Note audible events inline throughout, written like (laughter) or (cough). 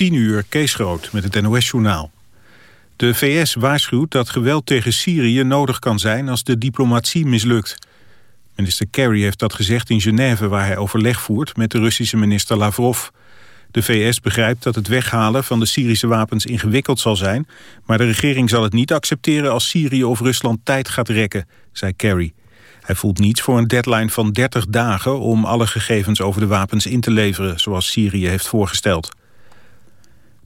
10 uur, Kees Groot met het NOS-journaal. De VS waarschuwt dat geweld tegen Syrië nodig kan zijn als de diplomatie mislukt. Minister Kerry heeft dat gezegd in Genève waar hij overleg voert met de Russische minister Lavrov. De VS begrijpt dat het weghalen van de Syrische wapens ingewikkeld zal zijn... maar de regering zal het niet accepteren als Syrië of Rusland tijd gaat rekken, zei Kerry. Hij voelt niets voor een deadline van 30 dagen om alle gegevens over de wapens in te leveren, zoals Syrië heeft voorgesteld.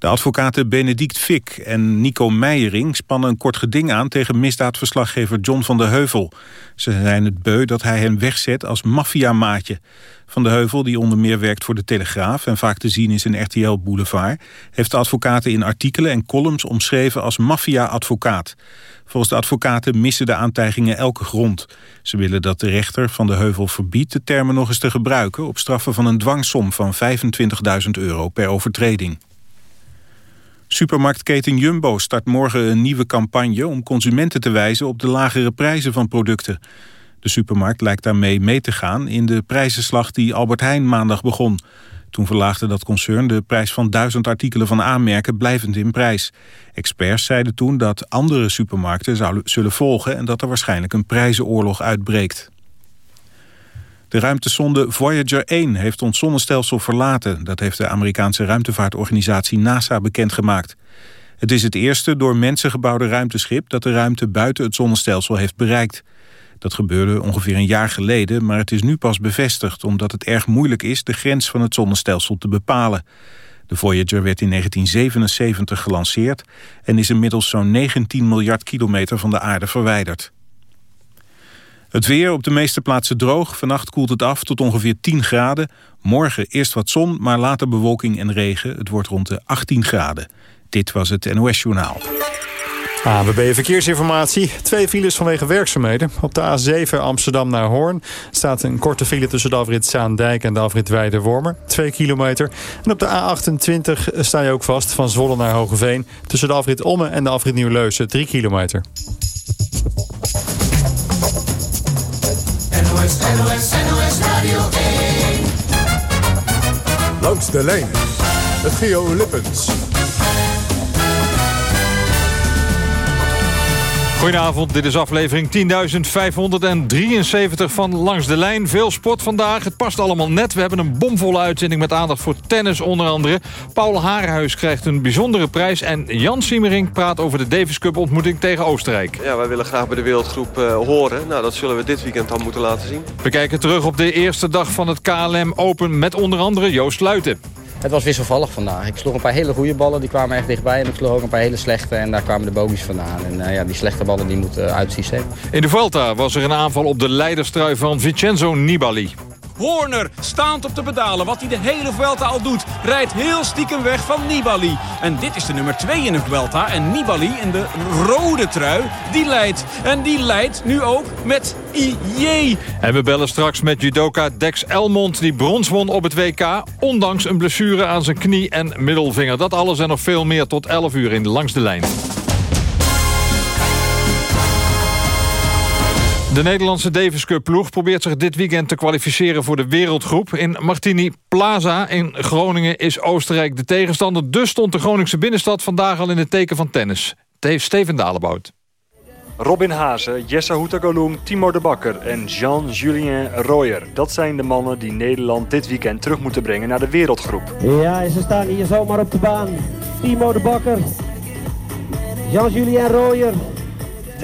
De advocaten Benedict Fick en Nico Meijering spannen een kort geding aan tegen misdaadverslaggever John van der Heuvel. Ze zijn het beu dat hij hem wegzet als maffiamaatje. Van de Heuvel, die onder meer werkt voor de Telegraaf... en vaak te zien is in RTL Boulevard... heeft de advocaten in artikelen en columns omschreven als maffia-advocaat. Volgens de advocaten missen de aantijgingen elke grond. Ze willen dat de rechter van de Heuvel verbiedt de termen nog eens te gebruiken... op straffen van een dwangsom van 25.000 euro per overtreding. Supermarktketen Jumbo start morgen een nieuwe campagne... om consumenten te wijzen op de lagere prijzen van producten. De supermarkt lijkt daarmee mee te gaan in de prijzenslag die Albert Heijn maandag begon. Toen verlaagde dat concern de prijs van duizend artikelen van aanmerken blijvend in prijs. Experts zeiden toen dat andere supermarkten zullen volgen... en dat er waarschijnlijk een prijzenoorlog uitbreekt. De ruimtesonde Voyager 1 heeft ons zonnestelsel verlaten. Dat heeft de Amerikaanse ruimtevaartorganisatie NASA bekendgemaakt. Het is het eerste door mensen gebouwde ruimteschip... dat de ruimte buiten het zonnestelsel heeft bereikt. Dat gebeurde ongeveer een jaar geleden, maar het is nu pas bevestigd... omdat het erg moeilijk is de grens van het zonnestelsel te bepalen. De Voyager werd in 1977 gelanceerd... en is inmiddels zo'n 19 miljard kilometer van de aarde verwijderd. Het weer op de meeste plaatsen droog. Vannacht koelt het af tot ongeveer 10 graden. Morgen eerst wat zon, maar later bewolking en regen. Het wordt rond de 18 graden. Dit was het NOS Journaal. ABB Verkeersinformatie. Twee files vanwege werkzaamheden. Op de A7 Amsterdam naar Hoorn staat een korte file tussen de afrit Zaandijk en de afrit Weide-Wormer. Twee kilometer. En op de A28 sta je ook vast van Zwolle naar Hogeveen. Tussen de afrit Omme en de afrit Nieuw-Leusen. Drie kilometer. Radio 1. Langs de lijn. Het Geo Lippens. Goedenavond, dit is aflevering 10.573 van Langs de Lijn. Veel sport vandaag, het past allemaal net. We hebben een bomvolle uitzending met aandacht voor tennis onder andere. Paul Harenhuis krijgt een bijzondere prijs... en Jan Siemering praat over de Davis Cup ontmoeting tegen Oostenrijk. Ja, wij willen graag bij de wereldgroep uh, horen. Nou, dat zullen we dit weekend dan moeten laten zien. We kijken terug op de eerste dag van het KLM Open... met onder andere Joost Luiten. Het was wisselvallig vandaag. Ik sloeg een paar hele goede ballen, die kwamen echt dichtbij. En ik sloeg ook een paar hele slechte en daar kwamen de bogies vandaan. En uh, ja, die slechte ballen die moeten uit systeem. In de Vuelta was er een aanval op de leiderstrui van Vincenzo Nibali. Horner staand op de pedalen. Wat hij de hele Vuelta al doet. Rijdt heel stiekem weg van Nibali. En dit is de nummer 2 in de Vuelta. En Nibali in de rode trui, die leidt. En die leidt nu ook met IJ. En we bellen straks met judoka Dex Elmond... die brons won op het WK, ondanks een blessure aan zijn knie en middelvinger. Dat alles en nog veel meer tot 11 uur in Langs de Lijn. De Nederlandse Davis Cup ploeg probeert zich dit weekend te kwalificeren voor de wereldgroep. In Martini Plaza in Groningen is Oostenrijk de tegenstander. Dus stond de Groningse binnenstad vandaag al in het teken van tennis. Steven Dalebout. Robin Hazen, Jessa Houtagaloum, Timo de Bakker en Jean-Julien Royer. Dat zijn de mannen die Nederland dit weekend terug moeten brengen naar de wereldgroep. Ja, ze staan hier zomaar op de baan. Timo de Bakker, Jean-Julien Royer,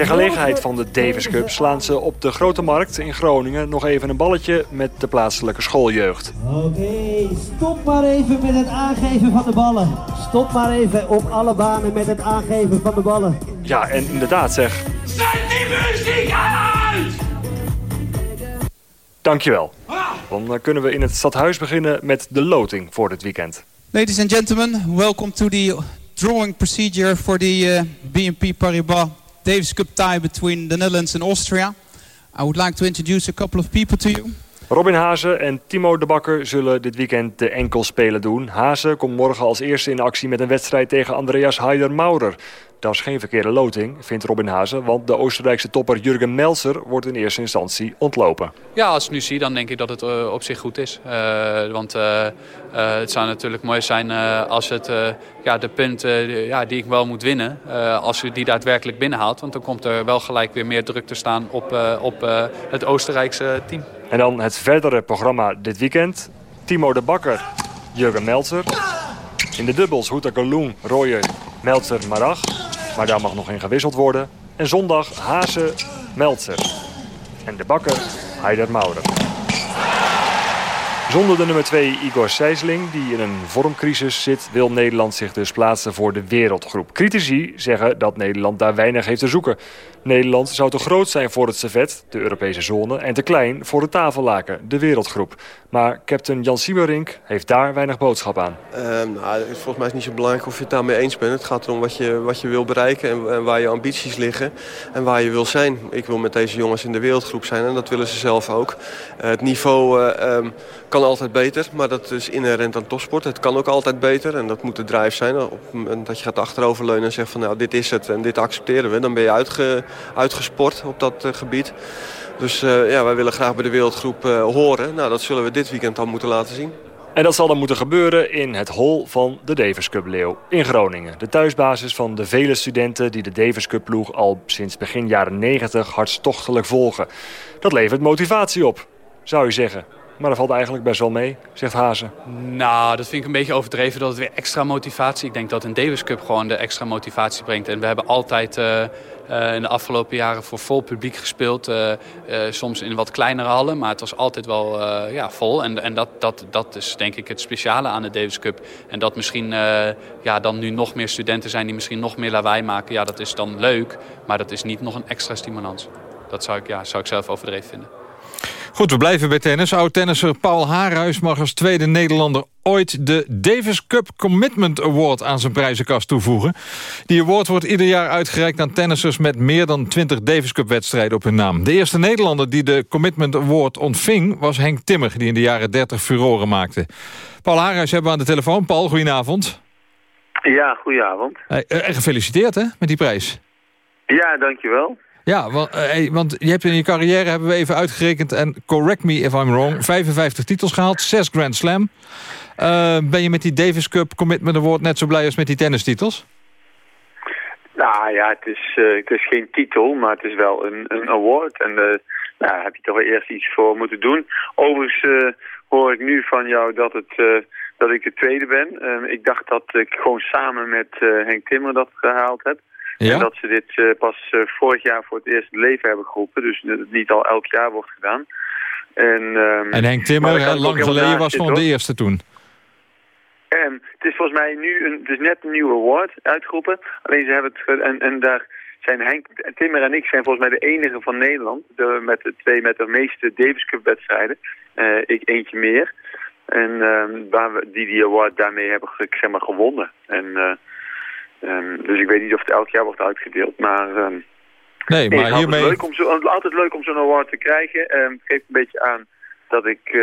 Ter gelegenheid van de Davis Cup slaan ze op de Grote Markt in Groningen nog even een balletje met de plaatselijke schooljeugd. Oké, stop maar even met het aangeven van de ballen. Stop maar even op alle banen met het aangeven van de ballen. Ja, en inderdaad zeg. Zet die muziek uit! Dankjewel. Dan kunnen we in het stadhuis beginnen met de loting voor dit weekend. Ladies and gentlemen, welcome to the drawing procedure for the uh, BNP Paribas Davis Cup tie between the Netherlands and Austria. I would like to introduce a couple of people to you. Robin Hazen en Timo de Bakker zullen dit weekend de enkelspelen doen. Hazen komt morgen als eerste in actie met een wedstrijd tegen Andreas Heider-Maurer. Dat is geen verkeerde loting, vindt Robin Hazen, want de Oostenrijkse topper Jurgen Melzer wordt in eerste instantie ontlopen. Ja, als ik nu zie, dan denk ik dat het uh, op zich goed is. Uh, want uh, het zou natuurlijk mooi zijn als het ja, de punten ja, die ik wel moet winnen, als u die daadwerkelijk binnenhaalt. Want dan komt er wel gelijk weer meer druk te staan op, op het Oostenrijkse team. En dan het verdere programma dit weekend. Timo de Bakker, Jurgen Melzer. In de dubbels Houta Royer, Meltzer, Marag. Maar daar mag nog in gewisseld worden. En zondag Hazen, Meltzer. En de bakker Heider Maurer. Zonder de nummer 2 Igor Sijsling, die in een vormcrisis zit... wil Nederland zich dus plaatsen voor de wereldgroep. Critici zeggen dat Nederland daar weinig heeft te zoeken. Nederland zou te groot zijn voor het servet, de Europese zone... en te klein voor het tafellaken, de wereldgroep. Maar captain Jan Siemerink heeft daar weinig boodschap aan. Uh, nou, volgens mij is het niet zo belangrijk of je het daarmee eens bent. Het gaat erom wat je, wat je wil bereiken en, waar je ambities liggen en waar je wil zijn. Ik wil met deze jongens in de wereldgroep zijn en dat willen ze zelf ook. Uh, het niveau uh, um, kan altijd beter, maar dat is inherent aan topsport. Het kan ook altijd beter en dat moet de drive zijn. Op het moment dat je gaat achteroverleunen en zegt van nou dit is het en dit accepteren we... dan ben je uitge, uitgesport op dat uh, gebied. Dus uh, ja, wij willen graag bij de wereldgroep uh, horen. Nou, dat zullen we dit weekend al moeten laten zien. En dat zal dan moeten gebeuren in het hol van de Davis Cup Leeuw in Groningen. De thuisbasis van de vele studenten die de Davis Cup ploeg al sinds begin jaren 90 hartstochtelijk volgen. Dat levert motivatie op, zou je zeggen. Maar dat valt eigenlijk best wel mee, zegt Hazen. Nou, dat vind ik een beetje overdreven dat het weer extra motivatie... Ik denk dat een Davis Cup gewoon de extra motivatie brengt. En we hebben altijd uh, uh, in de afgelopen jaren voor vol publiek gespeeld. Uh, soms in wat kleinere hallen, maar het was altijd wel ja, vol. En, en dat, dat, dat is denk ik het speciale aan de Davis Cup. En dat misschien ja, dan nu nog meer studenten zijn die misschien nog meer lawaai maken. Ja, dat is dan leuk, maar dat is niet nog een extra stimulans. Dat zou ik, ja, zou ik zelf overdreven vinden. Goed, we blijven bij tennis. Oud-tennisser Paul Haarhuis mag als tweede Nederlander ooit de Davis Cup Commitment Award aan zijn prijzenkast toevoegen. Die award wordt ieder jaar uitgereikt aan tennissers met meer dan 20 Davis Cup wedstrijden op hun naam. De eerste Nederlander die de Commitment Award ontving was Henk Timmer, die in de jaren 30 furoren maakte. Paul Haarhuis hebben we aan de telefoon. Paul, goedenavond. Ja, goedenavond. En gefeliciteerd hè, met die prijs. Ja, dankjewel. Ja, want, uh, want je hebt in je carrière, hebben we even uitgerekend... en correct me if I'm wrong, 55 titels gehaald, 6 Grand Slam. Uh, ben je met die Davis Cup Commitment Award net zo blij als met die tennistitels? Nou ja, het is, uh, het is geen titel, maar het is wel een, een award. En nou, daar heb je toch wel eerst iets voor moeten doen. Overigens hoor ik nu van jou dat, het, dat ik de tweede ben. Ik dacht dat ik gewoon samen met Henk Timmer dat gehaald heb. Ja? En dat ze dit uh, pas uh, vorig jaar voor het eerst in het leven hebben geroepen. Dus het niet al elk jaar wordt gedaan. En, um, en Henk Timmer, hè, lang geleden, was gewoon de eerste toen. En het is volgens mij nu een, is net een nieuwe award uitgeroepen. Alleen ze hebben het... En, en daar zijn Henk Timmer en ik zijn volgens mij de enige van Nederland. De, met de twee met de meeste Davis Cup wedstrijden. Uh, ik eentje meer. En um, waar we, die die award daarmee hebben zeg maar, gewonnen. En... Um, dus ik weet niet of het elk jaar wordt uitgedeeld, maar... Um, nee, maar nee, hiermee... Leuk om zo, altijd leuk om zo'n award te krijgen. Um, het geeft een beetje aan dat ik uh,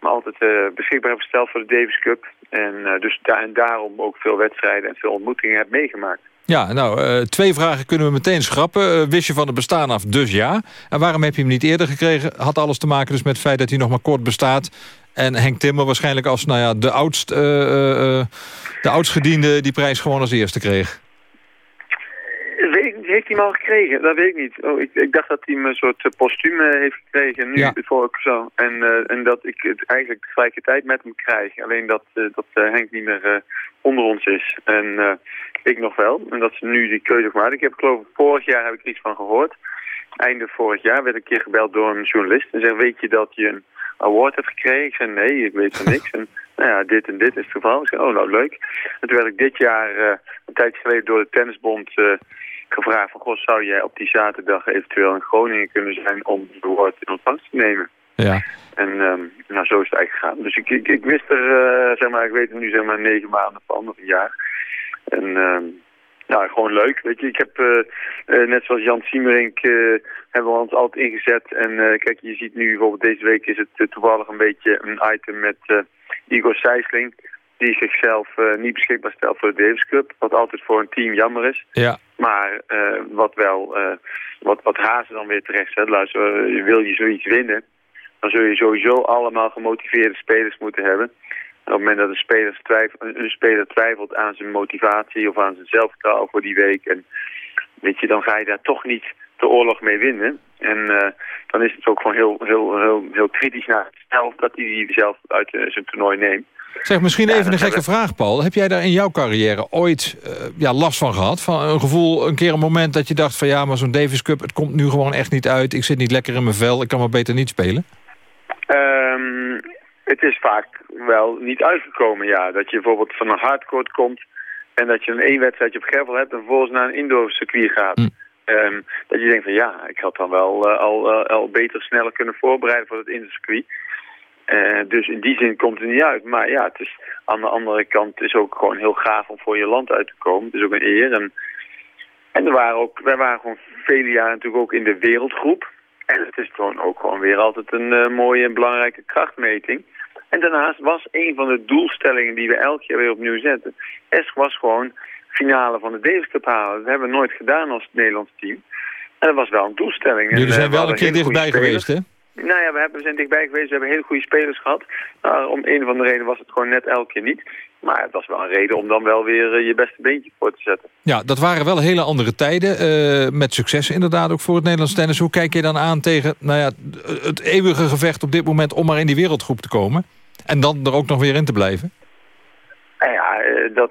me altijd uh, beschikbaar heb gesteld voor de Davis Cup. En, uh, dus en daarom ook veel wedstrijden en veel ontmoetingen heb meegemaakt. Ja, nou, twee vragen kunnen we meteen schrappen. Wist je van het bestaan af, dus ja. En waarom heb je hem niet eerder gekregen? Had alles te maken dus met het feit dat hij nog maar kort bestaat. En Henk Timmer waarschijnlijk als nou ja, de, oudst, uh, de oudstgediende die prijs gewoon als eerste kreeg. Weet, heeft hij hem al gekregen? Dat weet ik niet. Oh, ik, ik dacht dat hij hem een soort postuum heeft gekregen. Nu ja. voor ik zo. En, uh, en dat ik het eigenlijk tegelijkertijd met hem krijg. Alleen dat, uh, dat uh, Henk niet meer onder ons is. En ik nog wel. En dat ze nu die keuze gemaakt. Ik heb geloof ik vorig jaar heb ik iets van gehoord. Einde vorig jaar werd ik een keer gebeld door een journalist. En zei, weet je dat je een award hebt gekregen? Ik zei, nee, ik weet van niks. En nou ja, dit en dit is het geval. Ik zei, oh nou leuk. En toen werd ik dit jaar, uh, een tijdje geleden door de tennisbond uh, gevraagd van... Goh, zou jij op die zaterdag eventueel in Groningen kunnen zijn om het award in ontvangst te nemen? Ja. En um, nou, zo is het eigenlijk gegaan. Dus ik, ik, ik wist er, uh, zeg maar, ik weet er nu zeg maar negen maanden van, of een jaar. En um, nou, gewoon leuk. Weet je, ik heb uh, uh, net zoals Jan Siemerink uh, hebben we ons altijd ingezet. En kijk, je ziet nu bijvoorbeeld deze week is het toevallig een beetje een item met Igor Sijsling. die zichzelf niet beschikbaar stelt voor de Davis Cup. Wat altijd voor een team jammer is. Ja. Maar wat wel, wat, wat Hazen dan weer terecht zet, luister, wil je zoiets winnen, dan zul je sowieso allemaal gemotiveerde spelers moeten hebben. Op het moment dat een speler, twijfelt, een speler twijfelt aan zijn motivatie of aan zijn zelfvertrouwen voor die week, en, weet je, dan ga je daar toch niet de oorlog mee winnen. En uh, dan is het ook gewoon heel, heel, heel, heel kritisch naar stel dat hij die zelf uit uh, zijn toernooi neemt. Zeg, misschien even een gekke vraag, Paul. Heb jij daar in jouw carrière ooit uh, ja, last van gehad? Van een gevoel, een keer een moment dat je dacht van... ja, maar zo'n Davis Cup, het komt nu gewoon echt niet uit. Ik zit niet lekker in mijn vel, ik kan maar beter niet spelen. Um, het is vaak wel niet uitgekomen, ja. Dat je bijvoorbeeld van een hardcourt komt... en dat je een één wedstrijdje op gravel hebt... en vervolgens naar een indoor circuit gaat. Hm. Um, dat je denkt van ja, ik had dan wel uh, al, uh, al beter sneller kunnen voorbereiden voor het indoor Uh, dus in die zin komt het niet uit. Maar ja, het is, aan de andere kant het is ook gewoon heel gaaf om voor je land uit te komen. Het is ook een eer. En, en er waren ook, wij waren gewoon vele jaren natuurlijk ook in de wereldgroep. En het is gewoon ook gewoon weer altijd een uh, mooie en belangrijke krachtmeting. En daarnaast was een van de doelstellingen die we elk jaar weer opnieuw zetten. Es was gewoon finale van de Davis Cup halen. Dat hebben we nooit gedaan als Nederlands team. En dat was wel een doelstelling. Jullie en, zijn wel een keer dichtbij geweest, hè? Nou ja, we, hebben, we zijn dichtbij geweest. We hebben hele goede spelers gehad. Om een of andere reden was het gewoon net elke keer niet. Maar het was wel een reden om dan wel weer uh, je beste beentje voor te zetten. Ja, dat waren wel hele andere tijden. Uh, met succes inderdaad ook voor het Nederlands tennis. Hoe kijk je dan aan tegen nou ja, het eeuwige gevecht op dit moment... om maar in die wereldgroep te komen? En dan er ook nog weer in te blijven? Nou ja, dat,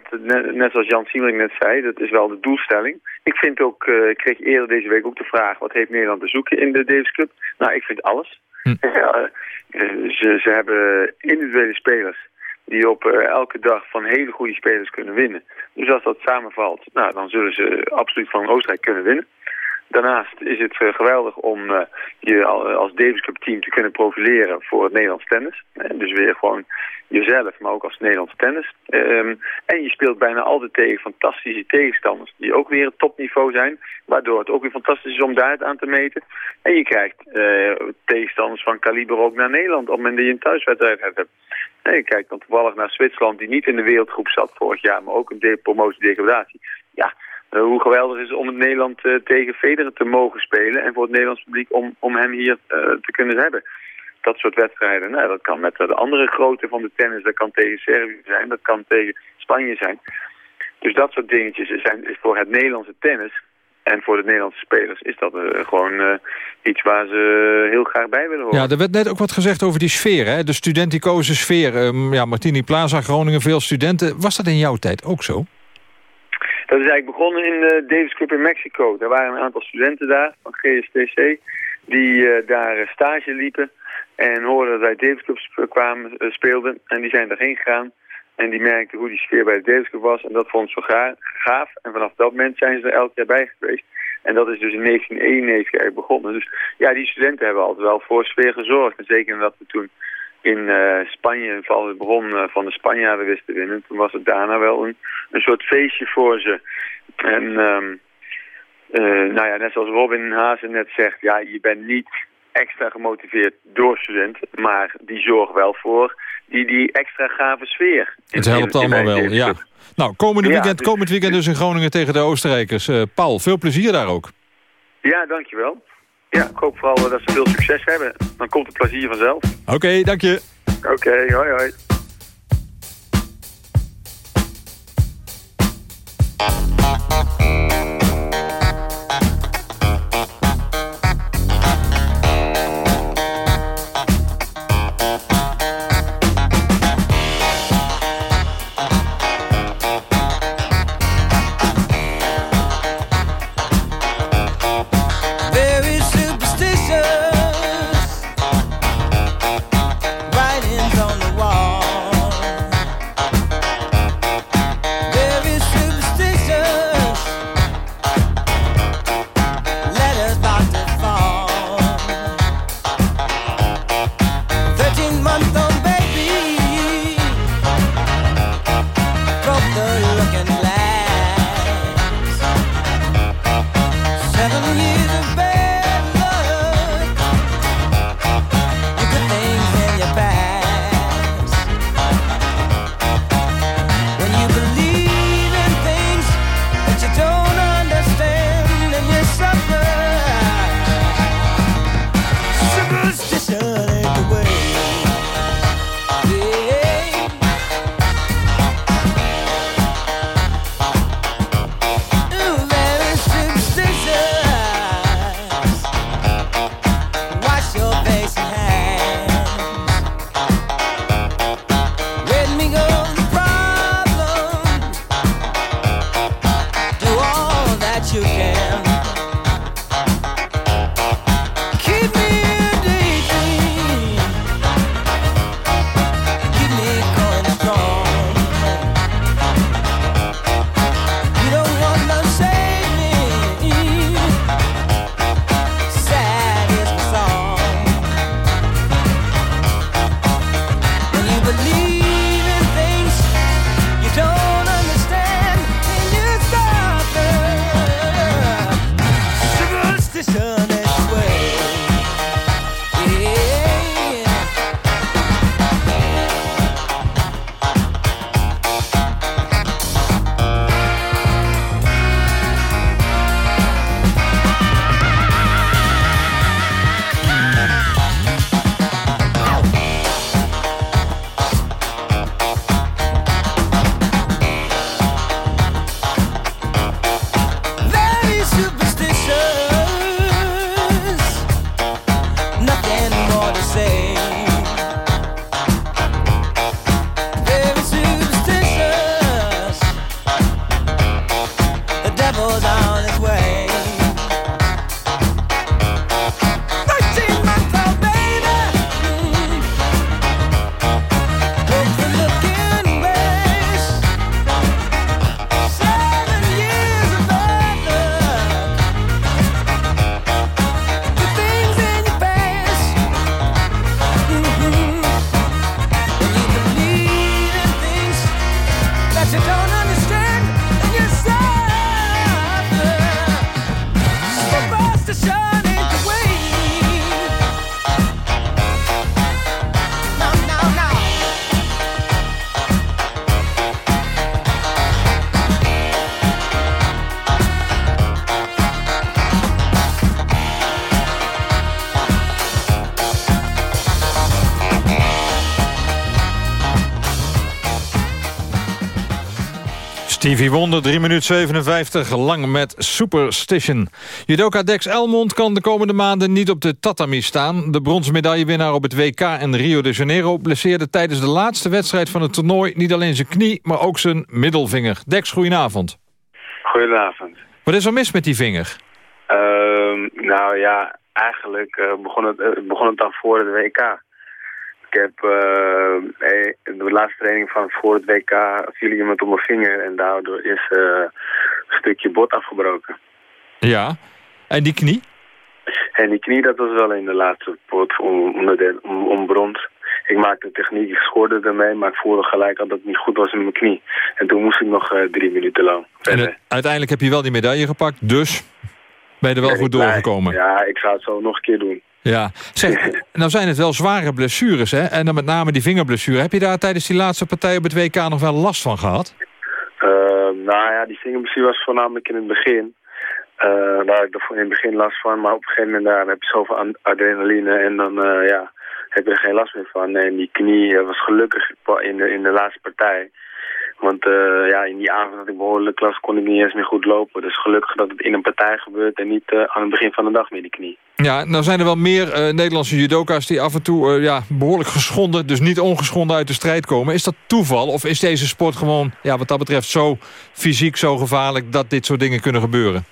net zoals Jan Siemering net zei, dat is wel de doelstelling. Ik vind ook, uh, ik kreeg eerder deze week ook de vraag... wat heeft Nederland te zoeken in de Davis Cup? Nou, ik vind alles. Hm. (laughs) Ja, ze, ze hebben individuele spelers die op uh, elke dag van hele goede spelers kunnen winnen. Dus als dat samenvalt, nou, dan zullen ze absoluut van Oostenrijk kunnen winnen. Daarnaast is het uh, geweldig om uh, je als Davis Cup team te kunnen profileren voor het Nederlands tennis. En dus weer gewoon jezelf, maar ook als Nederlands tennis. Um, en je speelt bijna altijd tegen fantastische tegenstanders die ook weer het topniveau zijn. Waardoor het ook weer fantastisch is om daar het aan te meten. En je krijgt tegenstanders van kaliber ook naar Nederland op het je een thuiswedstrijd hebt. En je kijkt dan toevallig naar Zwitserland die niet in de wereldgroep zat vorig jaar, maar ook een promotie-degradatie. Ja, uh, hoe geweldig is het om het Nederland uh, tegen Federer te mogen spelen en voor het Nederlands publiek om, om hem hier uh, te kunnen hebben. Dat soort wedstrijden, nou, dat kan met de andere grootte van de tennis, dat kan tegen Servië zijn, dat kan tegen Spanje zijn. Dus dat soort dingetjes zijn, is voor het Nederlandse tennis en voor de Nederlandse spelers is dat gewoon iets waar ze heel graag bij willen horen. Ja, er werd net ook wat gezegd over die sfeer, hè? de studenticoze sfeer. Um, ja, Martini Plaza, Groningen, veel studenten. Was dat in jouw tijd ook zo? Dat is eigenlijk begonnen in de Davis Cup in Mexico. Er waren een aantal studenten daar van GSTC die uh, daar stage liepen en hoorden dat wij Davis Cup kwamen, uh, speelden. En die zijn daarheen gegaan en die merkten hoe die sfeer bij de Davis Cup was. En dat vond ze zo gaaf. En vanaf dat moment zijn ze er elk jaar bij geweest. En dat is dus in 1991 eigenlijk begonnen. Dus ja, die studenten hebben altijd wel voor sfeer gezorgd. En zeker omdat we toen in uh, Spanje, vooral het bron uh, van de Spanjaarden wisten te winnen. Toen was het daarna wel een, een soort feestje voor ze. En um, uh, nou ja, net zoals Robin Hazen net zegt, ja, je bent niet extra gemotiveerd door studenten, maar die zorgen wel voor die, die extra gave sfeer. Het helpt in, in allemaal wel, ja. Nou, komende weekend, ja, dus, komend weekend dus in Groningen tegen de Oostenrijkers. Paul, veel plezier daar ook. Ja, dankjewel. Ja, ik hoop vooral dat ze veel succes hebben. Dan komt het plezier vanzelf. Oké, okay, dank je. Oké, hoi hoi. Wonder, 3 minuten 57, lang met Superstition. Judoka Dex Elmond kan de komende maanden niet op de tatami staan. De bronzen medaillewinnaar op het WK en Rio de Janeiro... blesseerde tijdens de laatste wedstrijd van het toernooi... niet alleen zijn knie, maar ook zijn middelvinger. Dex, goedenavond. Goedenavond. Wat is er mis met die vinger? Ehm, nou ja, eigenlijk eh, begon, het, eh, begon het al voor het WK. Ik heb eh, eh, de laatste training van voor het WK viel iemand op mijn vinger en daardoor is eh, een stukje bot afgebroken. Ja. En die knie? En die knie, dat was wel in de laatste pot om, onderdeel- om, om brons. Ik maakte techniek, ik schoorde ermee, maar ik voelde gelijk dat het niet goed was in mijn knie. En toen moest ik nog drie minuten lang En het- uiteindelijk heb je wel die medaille gepakt, dus ben je er wel goed doorgekomen. Ja, ik zou het zo nog een keer doen. Ja, zeg, nou zijn het wel zware blessures, hè? En dan met name die vingerblessure. Heb je daar tijdens die laatste partij op het WK nog wel last van gehad? Eh, nou ja, die vingerblessure was voornamelijk in het begin. Eh, daar had ik er in het begin last van, maar op een gegeven moment daar heb je zoveel adrenaline en dan eh, ja, heb je er geen last meer van. En die knie eh, was gelukkig in de, in de laatste partij. Want eh, ja, in die avond had ik behoorlijk last, kon ik niet eens meer goed lopen. Dus gelukkig dat het in een partij gebeurt en niet eh, aan het begin van de dag met die knie. Ja, nou zijn er wel meer eh, Nederlandse judoka's die af en toe ja, behoorlijk geschonden, dus niet ongeschonden uit de strijd komen. Is dat toeval of is deze sport gewoon, ja, wat dat betreft, zo fysiek, zo gevaarlijk dat dit soort dingen kunnen gebeuren?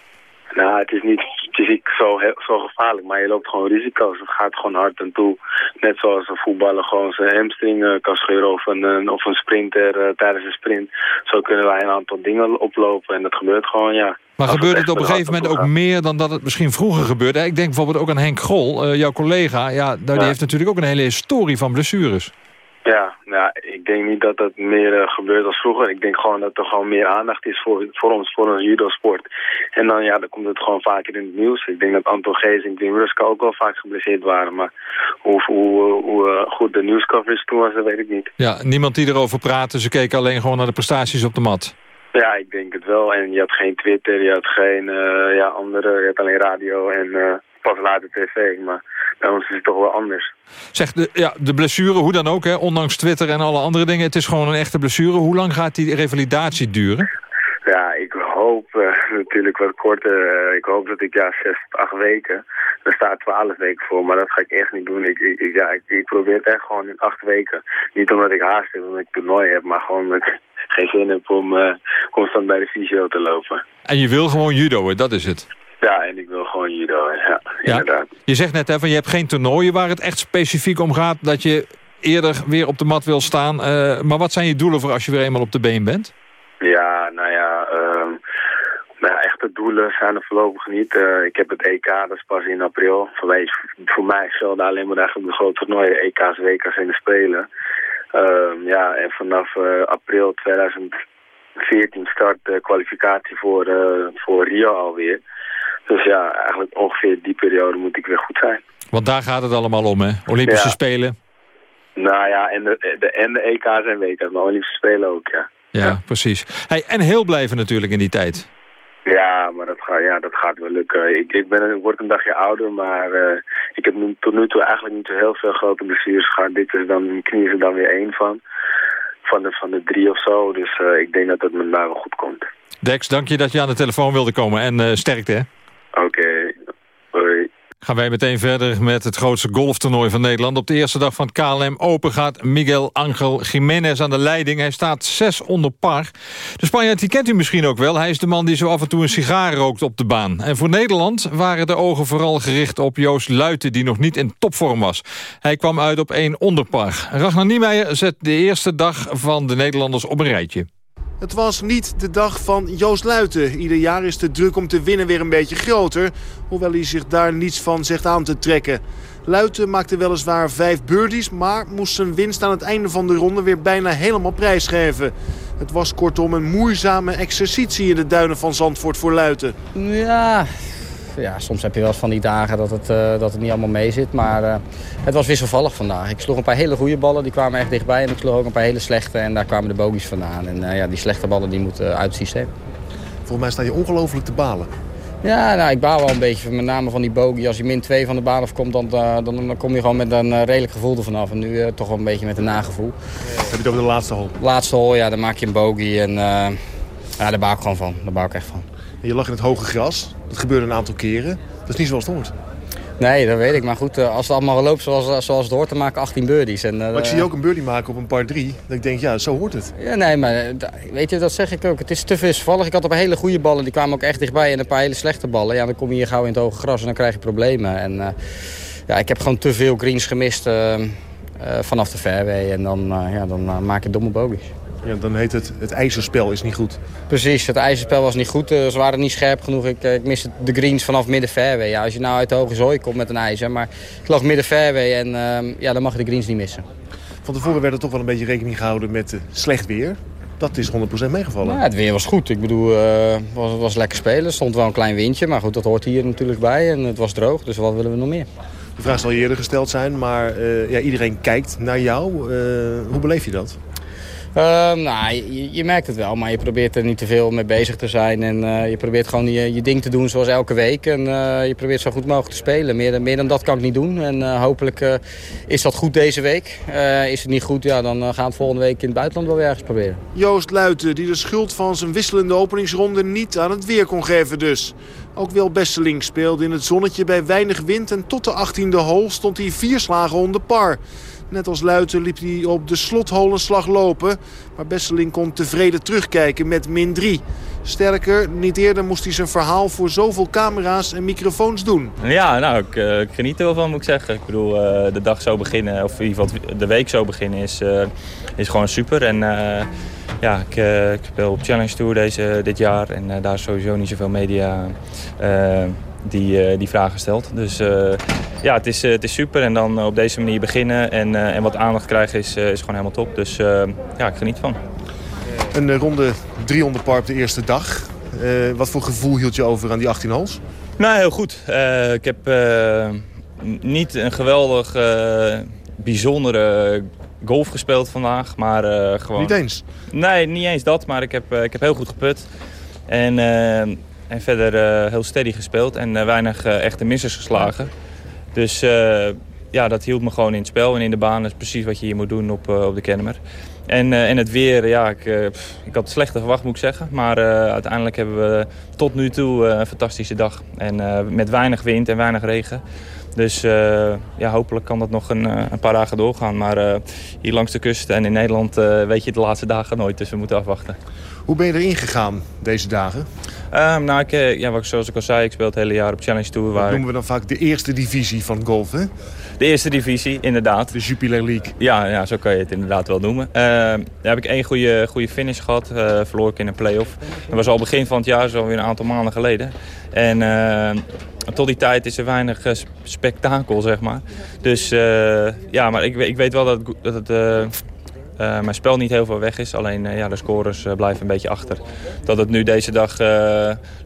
Nou, het is niet fysiek zo, zo gevaarlijk, maar je loopt gewoon risico's. Het gaat gewoon hard en toe. Net zoals een voetballer gewoon zijn hamstring eh, kan scheuren of een, of een sprinter eh, tijdens een sprint. Zo kunnen wij een aantal dingen oplopen en dat gebeurt gewoon, ja. Maar gebeurt het op een gegeven moment ook meer dan dat het misschien vroeger gebeurde? Ik denk bijvoorbeeld ook aan Henk Grol, eh, jouw collega. Ja, nou, die Ja. heeft natuurlijk ook een hele historie van blessures. Ja, nou, ik denk niet dat dat meer eh, gebeurt als vroeger. Ik denk gewoon dat er gewoon meer aandacht is voor, voor ons, voor ons judo-sport. En dan, ja, dan komt het gewoon vaker in het nieuws. Ik denk dat Anton Gees en Tim Ruska ook wel vaak geblesseerd waren. Maar hoe, hoe, eh, hoe eh, goed de nieuwscoverage toen was, dat weet ik niet. Ja, niemand die erover praatte. Ze keken alleen gewoon naar de prestaties op de mat. Ja, ik denk het wel. En je had geen Twitter, je had geen ja, andere, je had alleen radio en pas later tv. Maar bij ons is het toch wel anders. Zeg, de, ja, de blessure, hoe dan ook, hè, ondanks Twitter en alle andere dingen. Het is gewoon een echte blessure. Hoe lang gaat die revalidatie duren? Ja, ik hoop eh, natuurlijk wat korter. Eh, ik hoop dat ik ja, zes tot acht weken. Er staat twaalf weken voor, maar dat ga ik echt niet doen. Ik, ik, ik- ja, ik, ik probeer het echt gewoon in acht weken. Niet omdat ik haast heb, omdat ik toernooi heb, maar gewoon omdat ik geen zin heb om eh, constant bij de fysio te lopen. En je wil gewoon judoën, dat is het. Ja, en ik wil gewoon judo, ja, inderdaad. Je zegt net, hè, van, je hebt geen toernooien waar het echt specifiek om gaat... dat je eerder weer op de mat wil staan. Eh, maar wat zijn je doelen voor als je weer eenmaal op de been bent? Ja, nou ja, ja, echte doelen zijn er voorlopig niet. Eh, ik heb het EK, dat is pas in april. Voor mij, voor mij gelden alleen maar eigenlijk de grote toernooien, EK's, WK's en de Spelen. Ehm, ja, en vanaf eh, april 2014 start de kwalificatie voor, voor Rio alweer. Dus ja, eigenlijk ongeveer die periode moet ik weer goed zijn. Want daar gaat het allemaal om, hè? Olympische Ja. Spelen. Nou ja, en de, de, en de EK's en WK's, maar Olympische Spelen ook, ja. Ja, precies. Hey, en heel blijven natuurlijk in die tijd. Ja, maar dat, gaat, ja, dat gaat wel lukken. Ik, ik, ben, ik word een dagje ouder, maar eh, ik heb nu, tot nu toe eigenlijk niet zo heel veel grote blessures gehad. Dit is dan, mijn knie is er dan weer één van. Van de, van de drie of zo. Dus eh, ik denk dat het met mij wel goed komt. Dex, dank je dat je aan de telefoon wilde komen. En eh, sterkte, hè? Oké, hoi. Gaan wij meteen verder met het grootste golftoernooi van Nederland. Op de eerste dag van het KLM Open gaat Miguel Angel Jiménez aan de leiding. Hij staat zes onder par. De Spanjaard die kent u misschien ook wel. Hij is de man die zo af en toe een sigaar rookt op de baan. En voor Nederland waren de ogen vooral gericht op Joost Luiten... die nog niet in topvorm was. Hij kwam uit op één onderpar. Ragnar Niemeyer zet de eerste dag van de Nederlanders op een rijtje. Het was niet de dag van Joost Luiten. Ieder jaar is de druk om te winnen weer een beetje groter. Hoewel hij zich daar niets van zegt aan te trekken. Luiten maakte weliswaar vijf birdies, maar moest zijn winst aan het einde van de ronde weer bijna helemaal prijsgeven. Het was kortom een moeizame exercitie in de duinen van Zandvoort voor Luiten. Ja, ja, soms heb je wel eens van die dagen dat het, eh, dat het niet allemaal mee zit. Maar eh, het was wisselvallig vandaag. Ik sloeg een paar hele goede ballen, die kwamen echt dichtbij. En ik sloeg ook een paar hele slechte en daar kwamen de bogies vandaan. En eh, ja, die slechte ballen die moeten uit het systeem. Volgens mij sta je ongelooflijk te balen. Ja, nou, ik baal wel een beetje, met name van die bogey. Als je min 2 van de baan afkomt, dan, dan, dan kom je gewoon met een redelijk gevoel ervan af. En nu toch wel een beetje met een nagevoel. Heb je het over de laatste hole? Laatste hole, ja, dan maak je een bogey en ja, daar baal ik gewoon van. Daar baal ik echt van. Je lag in het hoge gras. Dat gebeurde een aantal keren. Dat is niet zoals het hoort. Nee, dat weet ik. Maar goed, als het allemaal loopt zoals, zoals het hoort, dan maak ik 18 birdies. En, maar ik zie je ook een birdie maken op een par 3. Dat ik denk, ja, zo hoort het. Ja, nee, maar weet je, dat zeg ik ook. Het is te wisselvallig. Ik had op een hele goede ballen, die kwamen ook echt dichtbij. En een paar hele slechte ballen. Ja, dan kom je hier gauw in het hoge gras en dan krijg je problemen. En uh, ja, ik heb gewoon te veel greens gemist uh, uh, vanaf de fairway. En dan, ja, dan maak je domme bogies. Ja, dan heet het, het ijzerspel is niet goed. Precies, het ijzerspel was niet goed. Ze waren niet scherp genoeg. Ik, ik miste de greens vanaf midden fairway. Ja, als je nou uit de hoge zooi komt met een ijzer. Maar ik lag midden fairway en uh, ja, dan mag je de greens niet missen. Van tevoren werd er toch wel een beetje rekening gehouden met uh, slecht weer. Dat is 100% meegevallen. Ja, het weer was goed. Ik bedoel, het uh, was, was lekker spelen. Er stond wel een klein windje. Maar goed, dat hoort hier natuurlijk bij. En het was droog. Dus wat willen we nog meer? De vraag zal eerder gesteld zijn. Maar ja, iedereen kijkt naar jou. hoe beleef je dat? Uh, nou, je, merkt het wel, maar je probeert er niet te veel mee bezig te zijn. En uh, je probeert gewoon je, je, ding te doen zoals elke week. En uh, je probeert zo goed mogelijk te spelen. Meer, meer dan dat kan ik niet doen. En hopelijk is dat goed deze week. is het niet goed, ja, dan gaan we het volgende week in het buitenland wel weer ergens proberen. Joost Luiten, die de schuld van zijn wisselende openingsronde niet aan het weer kon geven dus. Ook Wil Besseling speelde in het zonnetje bij weinig wind. En tot de 18e hole stond hij vier slagen onder par. Net als Luiten liep hij op de slotholenslag lopen. Maar Besseling kon tevreden terugkijken met min 3. Sterker, niet eerder moest hij zijn verhaal voor zoveel camera's en microfoons doen. Ja, nou, ik, uh, ik geniet er wel van, moet ik zeggen. Ik bedoel, uh, de dag zo beginnen, of in ieder geval de week zo beginnen, is, uh, is gewoon super. En ja, ik, ik, speel op Challenge Tour deze, dit jaar. En daar is sowieso niet zoveel media die, die vragen stelt. Dus ja, het is, het is super. En dan op deze manier beginnen en, en wat aandacht krijgen is, is gewoon helemaal top. Dus ja, ik geniet van. Een ronde 300 par op de eerste dag. Wat voor gevoel hield je over aan die 18 holes? Nou, heel goed. Ik heb niet een geweldig bijzondere golf gespeeld vandaag. Maar gewoon... Niet eens? Nee, niet eens dat. Maar ik heb, ik heb heel goed geput. En, en verder heel steady gespeeld. En weinig echte missers geslagen. Dus ja, dat hield me gewoon in het spel. En in de baan is precies wat je hier moet doen op, op de Kennemer. En, en het weer, ja, ik, ik had het slechter verwacht moet ik zeggen. Maar uiteindelijk hebben we tot nu toe een fantastische dag. En met weinig wind en weinig regen. Dus ja, hopelijk kan dat nog een, een paar dagen doorgaan. Maar hier langs de kust en in Nederland weet je de laatste dagen nooit. Dus we moeten afwachten. Hoe ben je erin gegaan deze dagen? Um, nou, ik, ja, zoals ik al zei, ik speel het hele jaar op Challenge Tour. Dat noemen we dan vaak de eerste divisie van golf, hè? De eerste divisie, inderdaad. De Jupiler League. Ja, ja zo kan je het inderdaad wel noemen. Uh, daar heb ik één goede, goede finish gehad. Uh, verloor ik in een play-off. Dat was al begin van het jaar, zo weer een aantal maanden geleden. En uh, tot die tijd is er weinig spektakel, zeg maar. Dus ja, maar ik, ik weet wel dat, dat het... Uh, mijn spel niet heel veel weg is. Alleen uh, ja, de scores uh, blijven een beetje achter. Dat het nu deze dag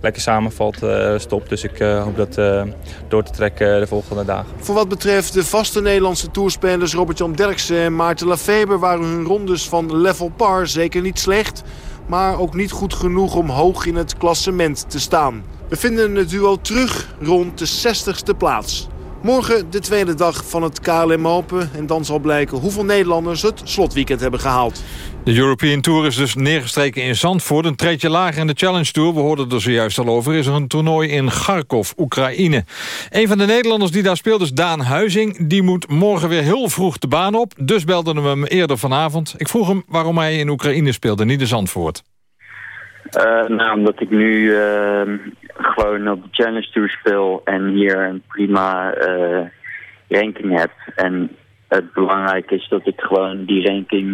lekker samenvalt, stopt. Dus ik hoop dat door te trekken de volgende dagen. Voor wat betreft de vaste Nederlandse toerspelers Robert-Jan Derksen en Maarten Lafeber... waren hun rondes van level par zeker niet slecht... maar ook niet goed genoeg om hoog in het klassement te staan. We vinden het duo terug rond de 60ste plaats. Morgen de tweede dag van het KLM Open. En dan zal blijken hoeveel Nederlanders het slotweekend hebben gehaald. De European Tour is dus neergestreken in Zandvoort. Een treedje lager in de Challenge Tour, we hoorden er zojuist al over... is er een toernooi in Kharkov, Oekraïne. Een van de Nederlanders die daar speelt is Daan Huizing. Die moet morgen weer heel vroeg de baan op. Dus belden we hem eerder vanavond. Ik vroeg hem waarom hij in Oekraïne speelde, niet in Zandvoort. Uh, nou, omdat ik nu uh, gewoon op de Challenge Tour speel en hier een prima uh, ranking heb. En het belangrijke is dat ik gewoon die ranking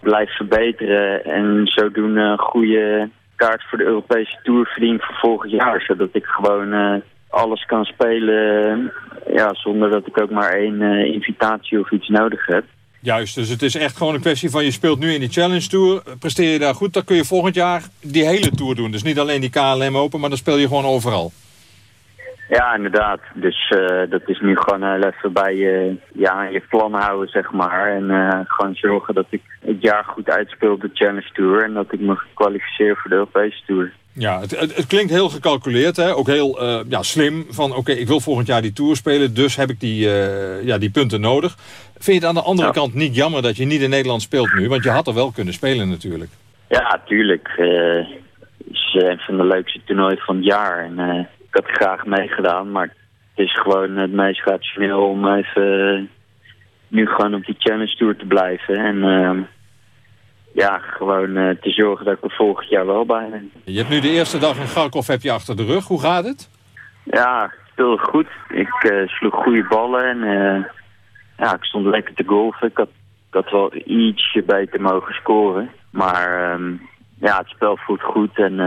blijf verbeteren en zodoende een goede kaart voor de Europese Tour verdien voor volgend jaar. Zodat ik gewoon alles kan spelen ja, zonder dat ik ook maar één eh, invitatie of iets nodig heb. Juist, dus het is echt gewoon een kwestie van je speelt nu in die Challenge Tour. Presteer je daar goed, dan kun je volgend jaar die hele Tour doen. Dus niet alleen die KLM Open, maar dan speel je gewoon overal. Ja, inderdaad. Dus eh, dat is nu gewoon heel even bij je, ja, je plan houden, zeg maar. En eh, gewoon zorgen dat ik het jaar goed uitspeel de Challenge Tour. En dat ik me kwalificeer voor de Europese Tour. Ja, het, het, het klinkt heel gecalculeerd, hè? ook heel eh, ja, slim. Van oké, ik wil volgend jaar die Tour spelen, dus heb ik die, eh, ja, die punten nodig. Vind je het aan de andere kant niet jammer dat je niet in Nederland speelt nu? Want je had er wel kunnen spelen natuurlijk. Ja, tuurlijk. Eh, Het is een van de leukste toernooien van het jaar. En ik had graag meegedaan, maar het is gewoon het meest rationeel om even nu gewoon op die Challenge Tour te blijven. En ehm, ja, gewoon eh, te zorgen dat ik er volgend jaar wel bij ben. Je hebt nu de eerste dag in Garkov heb je achter de rug. Hoe gaat het? Ja, speelde goed. Ik eh, sloeg goede ballen en eh, ja, ik stond lekker te golfen. Ik had, ik had wel ietsje beter mogen scoren. Maar ehm, ja, het spel voelt goed en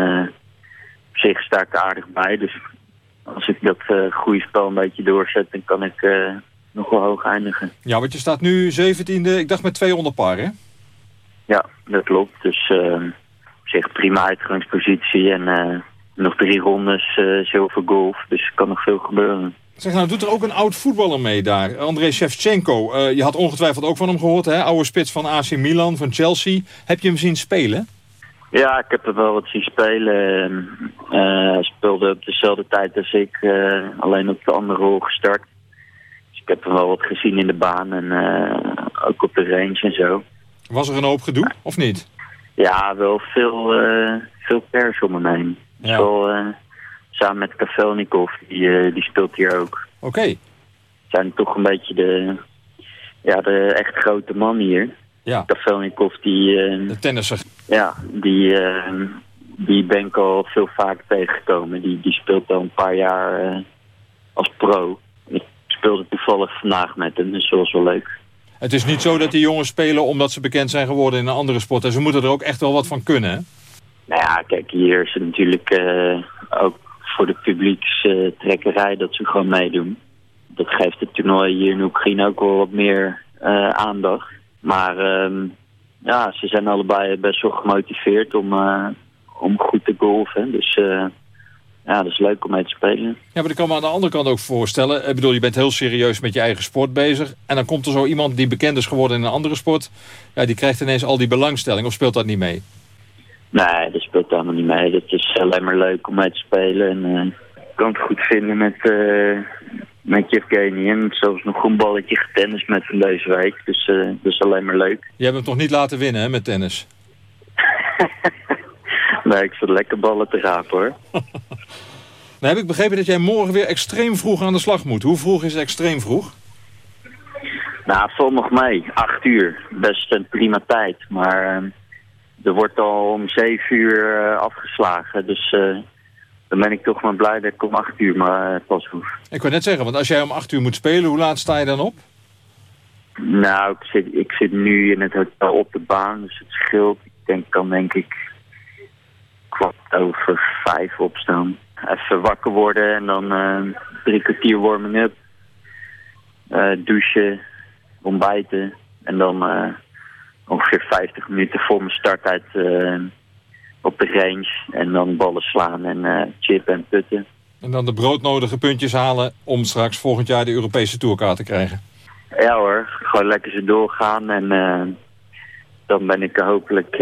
op zich sta ik er aardig bij. Dus als ik dat goede spel een beetje doorzet, dan kan ik nog wel hoog eindigen. Ja, want je staat nu 17e, ik dacht met 200 par, hè? Ja, dat klopt. Dus eh, op zich prima uitgangspositie en eh, nog drie rondes eh zilver golf. Dus er kan nog veel gebeuren. Zeg nou, doet er ook een oud voetballer mee daar? André Shevchenko. Eh, je had ongetwijfeld ook van hem gehoord, hè? Oude spits van AC Milan, van Chelsea. Heb je hem zien spelen? Ja, ik heb er wel wat zien spelen. Eh, Hij speelde op dezelfde tijd als ik, alleen op de andere rol gestart. Dus ik heb er wel wat gezien in de baan en ook op de range en zo. Was er een hoop gedoe, of niet? Ja, wel veel, eh, veel pers om me heen. Ja. Wel, eh, samen met Kavelnikov, die, eh, die speelt hier ook. Oké. Zijn toch een beetje de, ja, de echt grote man hier. Ja. Kavelnikov, die... De tennisser. ja, die, die ben ik al veel vaker tegengekomen. Die, die speelt al een paar jaar als pro. Ik speelde toevallig vandaag met hem, dus dat was wel leuk. Het is niet zo dat die jongens spelen omdat ze bekend zijn geworden in een andere sport. En ze moeten er ook echt wel wat van kunnen? Nou ja, kijk, hier is het natuurlijk eh, ook voor de publiekstrekkerij dat ze gewoon meedoen. Dat geeft het toernooi hier in Oekraïne ook wel wat meer eh, aandacht. Maar ehm, ja, ze zijn allebei best wel gemotiveerd om, eh, om goed te golfen. Dus ja, dat is leuk om mee te spelen. Ja, maar ik kan me aan de andere kant ook voorstellen. Ik bedoel, je bent heel serieus met je eigen sport bezig. En dan komt er zo iemand die bekend is geworden in een andere sport. Ja, die krijgt ineens al die belangstelling. Of speelt dat niet mee? Nee, dat speelt allemaal niet mee. Dat is alleen maar leuk om mee te spelen. En eh, ik kan het goed vinden met, eh met Yevgeny. En zelfs nog een balletje getennis met hem deze week. Dus eh, dat is alleen maar leuk. Je hebt hem toch niet laten winnen, hè, met tennis? (laughs) Nee, ik zit lekker ballen te rapen hoor. (laughs) Nou heb ik begrepen dat jij morgen weer extreem vroeg aan de slag moet. Hoe vroeg is extreem vroeg? Nou, valt nog mee. Acht uur. Best een prima tijd. Maar eh, er wordt al om zeven uur eh, afgeslagen. Dus eh, dan ben ik toch maar blij dat ik om acht uur maar eh, pas hoef. Ik wou net zeggen, want als jij om 8 uur moet spelen, hoe laat sta je dan op? Nou, ik zit, ik zit nu in het hotel op de baan, dus het scheelt. Ik denk, kan denk ik kwart over vijf opstaan. Even wakker worden en dan eh, drie kwartier warming up. Eh, douchen, ontbijten en dan eh, ongeveer 50 minuten voor mijn starttijd op de range. En dan ballen slaan en chippen en putten. En dan de broodnodige puntjes halen om straks volgend jaar de Europese tourkaart te krijgen. Ja hoor, gewoon lekker zo doorgaan en dan ben ik hopelijk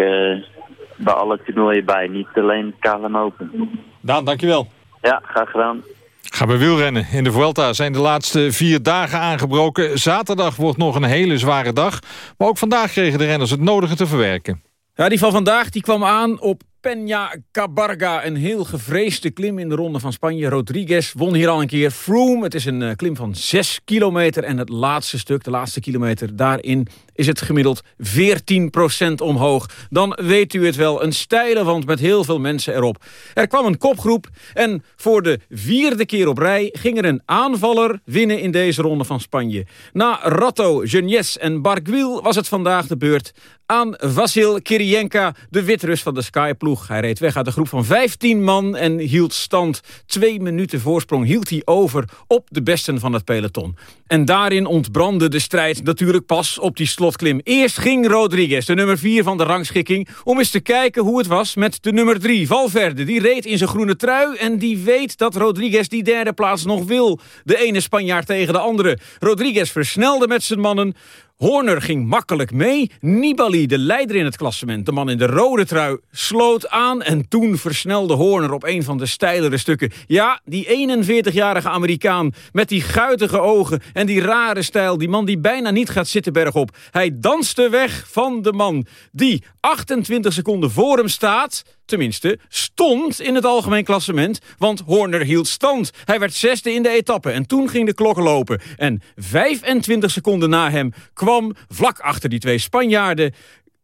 bij alle toernooien bij, niet alleen KLM Open. Daan, dankjewel. Ja, graag gedaan. Gaan we wielrennen. In de Vuelta zijn de laatste vier dagen aangebroken. Zaterdag wordt nog een hele zware dag. Maar ook vandaag kregen de renners het nodige te verwerken. Ja, die van vandaag die kwam aan op Peña Cabarga. Een heel gevreesde klim in de ronde van Spanje. Rodriguez won hier al een keer. Froome, het is een eh, klim van 6 kilometer. En het laatste stuk, de laatste kilometer, daarin is het gemiddeld 14% omhoog. Dan weet u het wel, een steile wand met heel veel mensen erop. Er kwam een kopgroep en voor de vierde keer op rij... ging er een aanvaller winnen in deze ronde van Spanje. Na Ratto, Genies en Barguil was het vandaag de beurt aan Vasil Kirienka, de witrus van de Skyploeg. Hij reed weg uit de groep van 15 man en hield stand. Twee minuten voorsprong hield hij over op de besten van het peloton. En daarin ontbrandde de strijd natuurlijk pas op die slotklim. Eerst ging Rodriguez, de nummer 4 van de rangschikking... om eens te kijken hoe het was met de nummer 3, Valverde. Die reed in zijn groene trui en die weet dat Rodriguez die derde plaats nog wil. De ene Spanjaard tegen de andere. Rodriguez versnelde met zijn mannen... Horner ging makkelijk mee. Nibali, de leider in het klassement, de man in de rode trui, sloot aan. En toen versnelde Horner op een van de steilere stukken. Ja, die 41-jarige Amerikaan met die guitige ogen en die rare stijl. Die man die bijna niet gaat zitten bergop. Hij danste weg van de man die 28 seconden voor hem staat tenminste, stond in het algemeen klassement. Want Horner hield stand. Hij werd zesde in de etappe en toen ging de klok lopen. En 25 seconden na hem kwam, vlak achter die twee Spanjaarden...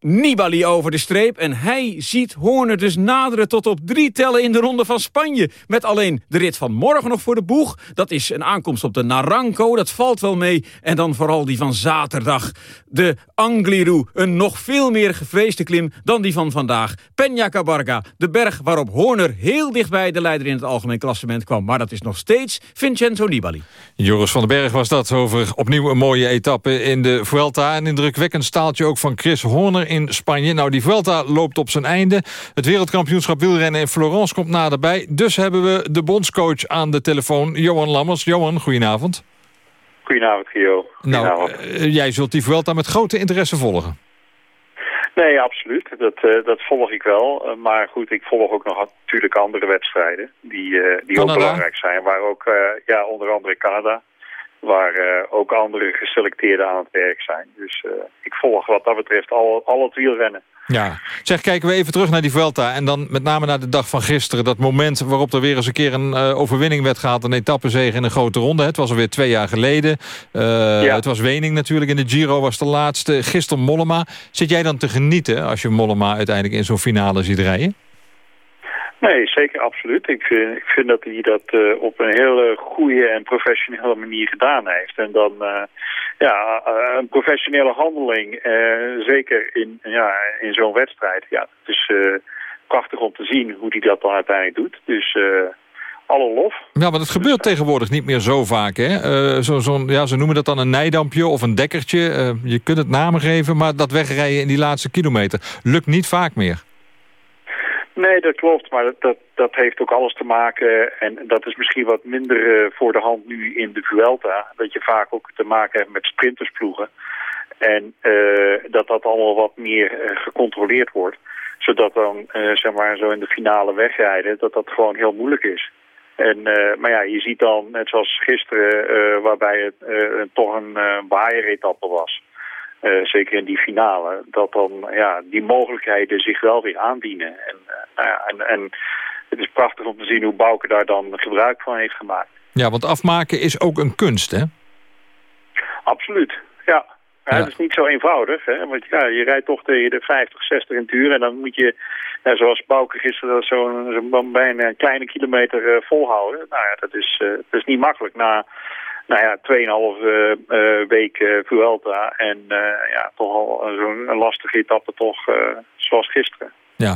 Nibali over de streep en hij ziet Horner dus naderen tot op drie tellen in de ronde van Spanje. Met alleen de rit van morgen nog voor de boeg. Dat is een aankomst op de Naranco, dat valt wel mee. En dan vooral die van zaterdag. De Angliru, een nog veel meer gevreesde klim dan die van vandaag. Peña Cabarga, de berg waarop Horner heel dichtbij de leider in het algemeen klassement kwam. Maar dat is nog steeds Vincenzo Nibali. Joris van den Berg was dat over opnieuw een mooie etappe in de Vuelta. Een indrukwekkend staaltje ook van Chris Horner in Spanje. Nou, die Vuelta loopt op zijn einde. Het wereldkampioenschap wielrennen in Florence komt naderbij. Dus hebben we de bondscoach aan de telefoon, Johan Lammers. Johan, goedenavond. Goedenavond, Gio. Nou, uh, jij zult die Vuelta met grote interesse volgen. Nee, absoluut. Dat, uh, dat volg ik wel. Uh, maar goed, ik volg ook nog natuurlijk andere wedstrijden die, die ook belangrijk zijn. Waar ook, ja, onder andere Canada, waar ook andere geselecteerden aan het werk zijn. Dus ik volg wat dat betreft al, al het wielrennen. Ja, zeg, kijken we even terug naar die Vuelta. En dan met name naar de dag van gisteren. Dat moment waarop er weer eens een keer een uh, overwinning werd gehaald. Een etappezege in een grote ronde. Het was alweer twee jaar geleden. Ja. Het was Wening natuurlijk. In de Giro was de laatste. Gisteren Mollema. Zit jij dan te genieten als je Mollema uiteindelijk in zo'n finale ziet rijden? Nee, zeker absoluut. Ik vind, ik vind dat hij dat uh, op een hele goede en professionele manier gedaan heeft. En dan, uh, ja, uh, een professionele handeling, zeker in, ja, in zo'n wedstrijd. Ja, het is prachtig om te zien hoe hij dat dan uiteindelijk doet. Dus alle lof. Ja, maar dat gebeurt tegenwoordig niet meer zo vaak. Hè? zo, zo, ja, ze noemen dat dan een nijdampje of een dekkertje. je kunt het namen geven, maar dat wegrijden in die laatste kilometer lukt niet vaak meer. Nee, dat klopt, maar dat, dat, heeft ook alles te maken, en dat is misschien wat minder uh, voor de hand nu in de Vuelta, dat je vaak ook te maken hebt met sprintersploegen. En uh, dat dat allemaal wat meer uh, gecontroleerd wordt. Zodat dan, zeg maar, zo in de finale wegrijden, dat dat gewoon heel moeilijk is. En, maar ja, je ziet dan, net zoals gisteren, waarbij het toch een waaieretappe was. Uh, zeker in die finale, dat dan ja, die mogelijkheden zich wel weer aandienen. En, uh, nou en, en het is prachtig om te zien hoe Bouke daar dan gebruik van heeft gemaakt. Ja, want afmaken is ook een kunst, hè? Absoluut, ja. ja. Het is niet zo eenvoudig, hè? want ja, je rijdt toch tegen de 50, 60 in het uur... en dan moet je, zoals Bouke gisteren, zo'n zo bijna een kleine kilometer uh, volhouden. Nou ja, dat is, dat is niet makkelijk na nou ja, 2,5 uh, week uh, Vuelta. En uh, ja, toch al zo'n lastige etappe toch, zoals gisteren. Ja,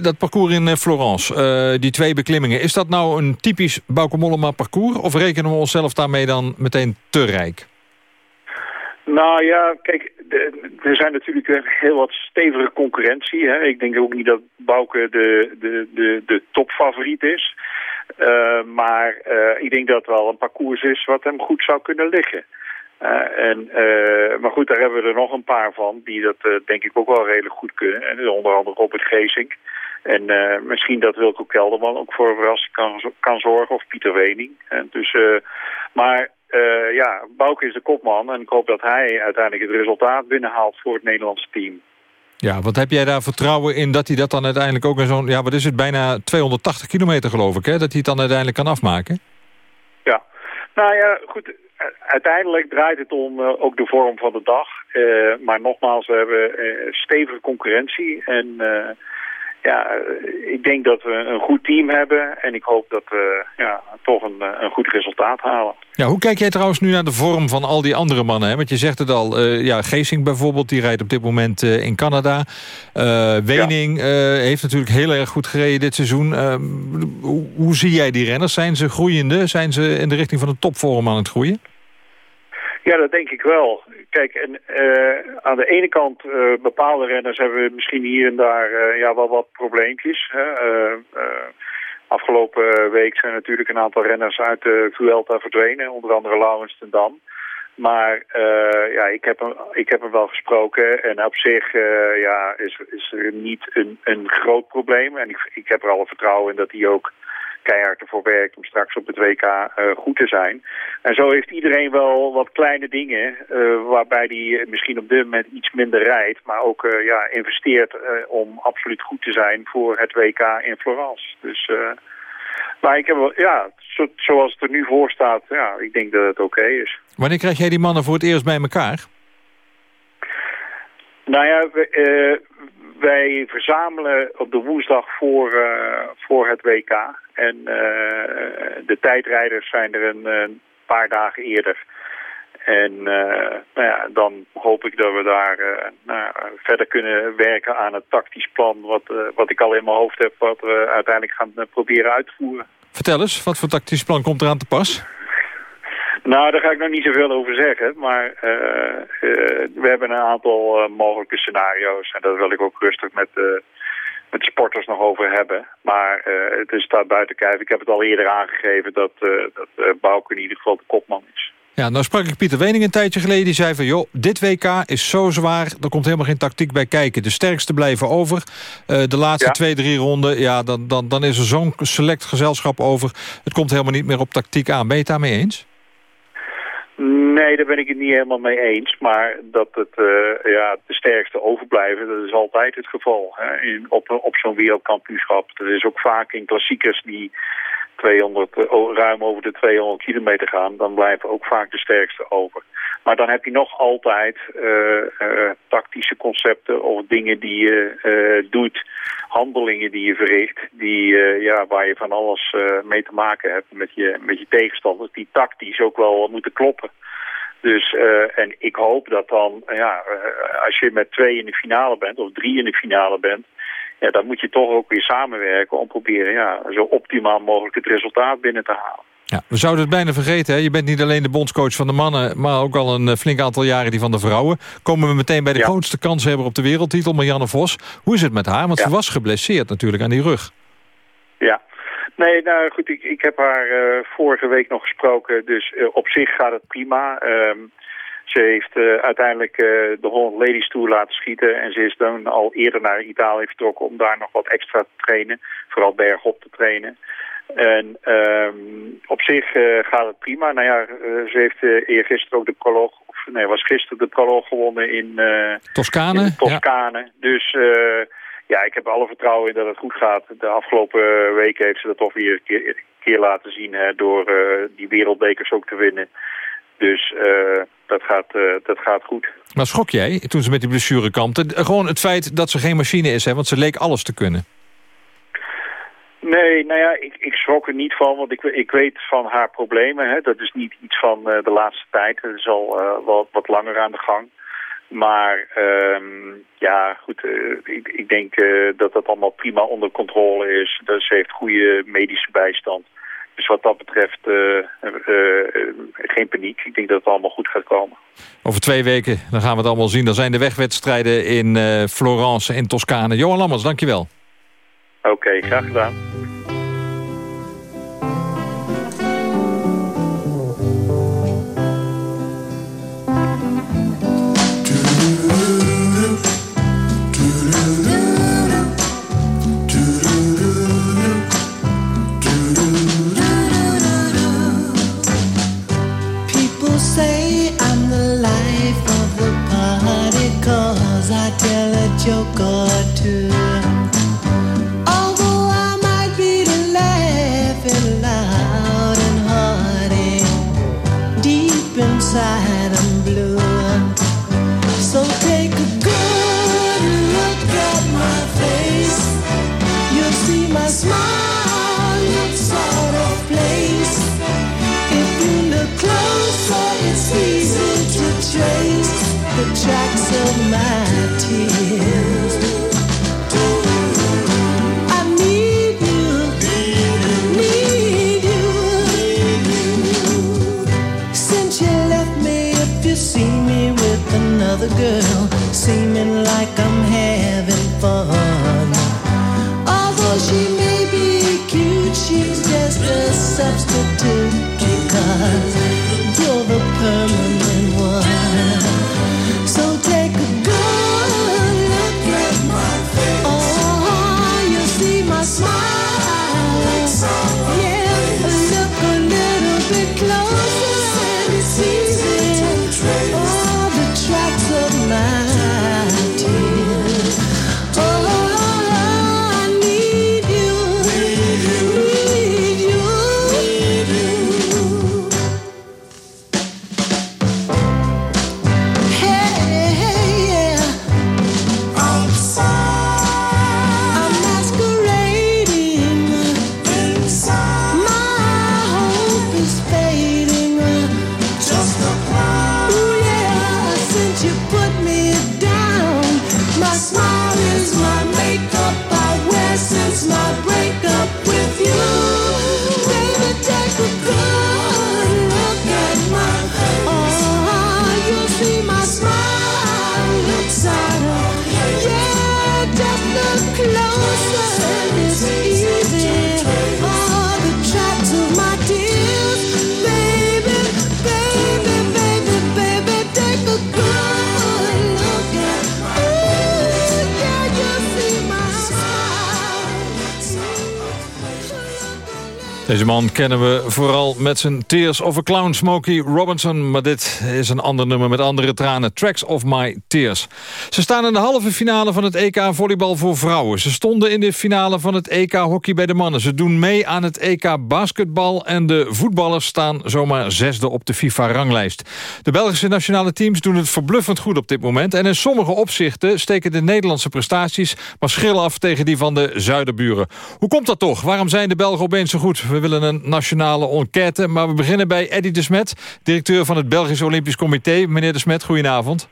dat parcours in Florence, die twee beklimmingen... is dat nou een typisch Bauke Mollema parcours? Of rekenen we onszelf daarmee dan meteen te rijk? Nou ja, kijk, er zijn natuurlijk heel wat stevige concurrentie. Hè. Ik denk ook niet dat Bouke de, de, de, de topfavoriet is. Uh, maar uh, ik denk dat het wel een parcours is wat hem goed zou kunnen liggen. Uh, en, maar goed, daar hebben we er nog een paar van die dat denk ik ook wel redelijk goed kunnen. En onder andere Robert Geesink. En misschien dat Wilco Kelderman ook voor verrassing kan, kan zorgen. Of Pieter Wening. En dus, maar ja, Bouke is de kopman. En ik hoop dat hij uiteindelijk het resultaat binnenhaalt voor het Nederlandse team. Ja, wat heb jij daar vertrouwen in dat hij dat dan uiteindelijk ook in zo'n... Ja, wat is het? Bijna 280 kilometer geloof ik, hè? Dat hij het dan uiteindelijk kan afmaken? Ja. Nou ja, goed. Uiteindelijk draait het om uh, ook de vorm van de dag. Uh, maar nogmaals, we hebben uh, stevige concurrentie. En ja, eh, ik denk dat we een goed team hebben. En ik hoop dat we ja, toch een, eh, een goed resultaat halen. Ja, hoe kijk jij trouwens nu naar de vorm van al die andere mannen? Hè? Want je zegt het al, eh, ja, Geesing bijvoorbeeld, die rijdt op dit moment in Canada. Wening heeft natuurlijk heel erg goed gereden dit seizoen. Hoe, hoe zie jij die renners? Zijn ze groeiende? Zijn ze in de richting van de topvorm aan het groeien? Ja, dat denk ik wel. Kijk, en, eh, aan de ene kant, eh, bepaalde renners hebben misschien hier en daar eh, ja, wel wat probleempjes. Hè? Afgelopen week zijn natuurlijk een aantal renners uit de Vuelta verdwenen, onder andere Laurens ten Dam. Maar ja, ik heb, hem, ik heb hem wel gesproken en op zich ja, is, is er niet een, een groot probleem. En ik, ik heb er alle vertrouwen in dat hij ook keihard ervoor werkt om straks op het WK eh, goed te zijn. En zo heeft iedereen wel wat kleine dingen eh, waarbij hij misschien op dit moment iets minder rijdt, maar ook eh, ja, investeert eh, om absoluut goed te zijn voor het WK in Florence. Dus, eh, maar ik heb wel, ja, zo, zoals het er nu voor staat, ja, ik denk dat het oké is. Wanneer krijg jij die mannen voor het eerst bij elkaar? Nou ja, we, eh, wij verzamelen op de woensdag voor, eh, voor het WK. En eh, de tijdrijders zijn er een, paar dagen eerder. En eh, nou ja, dan hoop ik dat we daar nou, verder kunnen werken aan het tactisch plan... Wat, wat ik al in mijn hoofd heb, wat we uiteindelijk gaan proberen uit te voeren. Vertel eens, wat voor tactisch plan komt eraan te pas? Nou, daar ga ik nog niet zoveel over zeggen. Maar eh, eh, we hebben een aantal eh, mogelijke scenario's. En daar wil ik ook rustig met, met de sporters nog over hebben. Maar het is staat buiten kijf. Ik heb het al eerder aangegeven dat, dat Bouke in ieder geval de kopman is. Ja, nou sprak ik Pieter Wening een tijdje geleden. Die zei van, joh, dit WK is zo zwaar. Er komt helemaal geen tactiek bij kijken. De sterkste blijven over. De laatste Ja. twee, drie ronden, ja, dan, dan, dan is er zo'n select gezelschap over. Het komt helemaal niet meer op tactiek aan. Ben je het daarmee eens? Nee, daar ben ik het niet helemaal mee eens. Maar dat het eh, ja, de sterkste overblijven, dat is altijd het geval. Hè. In, op, op zo'n wereldkampioenschap. Dat is ook vaak in klassiekers die 200, eh, ruim over de 200 kilometer gaan. Dan blijven ook vaak de sterkste over. Maar dan heb je nog altijd eh, eh, tactische concepten of dingen die je doet. Handelingen die je verricht. Die, ja, waar je van alles mee te maken hebt met je, met je tegenstanders. Die tactisch ook wel moeten kloppen. Dus, en ik hoop dat dan, ja, als je met twee in de finale bent, of drie in de finale bent, ja, dan moet je toch ook weer samenwerken om proberen, ja, zo optimaal mogelijk het resultaat binnen te halen. Ja, we zouden het bijna vergeten. Hè? Je bent niet alleen de bondscoach van de mannen... maar ook al een eh, flink aantal jaren die van de vrouwen. Komen we meteen bij de grootste kanshebber op de wereldtitel, Marianne Vos. Hoe is het met haar? Want ze was geblesseerd natuurlijk aan die rug. Ja. Nee, nou goed, ik, ik heb haar eh, vorige week nog gesproken, dus eh, op zich gaat het prima. Ehm, ze heeft eh, uiteindelijk eh, de Holland Ladies Tour laten schieten en ze is dan al eerder naar Italië vertrokken om daar nog wat extra te trainen, vooral bergop te trainen. En ehm, op zich eh, gaat het prima. Nou ja, ze heeft eergisteren ook de proloog, of nee, was gisteren de proloog gewonnen in, Toscane. in Toscane. Dus ja, ik heb alle vertrouwen in dat het goed gaat. De afgelopen weken heeft ze dat toch weer een keer, een keer laten zien hè, door die wereldbekers ook te winnen. Dus dat, gaat, eh, dat gaat goed. Maar schrok jij toen ze met die blessure kampte? Eh, Gewoon het feit dat ze geen machine is, hè? want ze leek alles te kunnen. Nee, nou ja, ik, ik schrok er niet van, want ik, ik weet van haar problemen. Hè. Dat is niet iets van eh, de laatste tijd. Dat is al wat, wat langer aan de gang. Maar ehm, ja, goed, ik, ik denk dat dat allemaal prima onder controle is. Dus ze heeft goede medische bijstand. Dus wat dat betreft eh, eh, eh, geen paniek. Ik denk dat het allemaal goed gaat komen. Over twee weken dan gaan we het allemaal zien. Dan zijn de wegwedstrijden in Florence en Toscane. Johan Lammers, dankjewel. Oké, graag gedaan. seeming like I'm having fun. Although she may be cute, she's just a substitute because you're the permanent. Deze man kennen we vooral met zijn Tears of a Clown, Smokey Robinson. Maar dit is een ander nummer met andere tranen. Tracks of My Tears. Ze staan in de halve finale van het EK volleybal voor vrouwen. Ze stonden in de finale van het EK hockey bij de mannen. Ze doen mee aan het EK basketbal. En de voetballers staan zomaar zesde op de FIFA-ranglijst. De Belgische nationale teams doen het verbluffend goed op dit moment. En in sommige opzichten steken de Nederlandse prestaties... maar schillen af tegen die van de zuiderburen. Hoe komt dat toch? Waarom zijn de Belgen opeens zo goed? We willen een nationale enquête, maar we beginnen bij Eddy de Smet... directeur van het Belgisch Olympisch Comité. Meneer de Smet, goedenavond.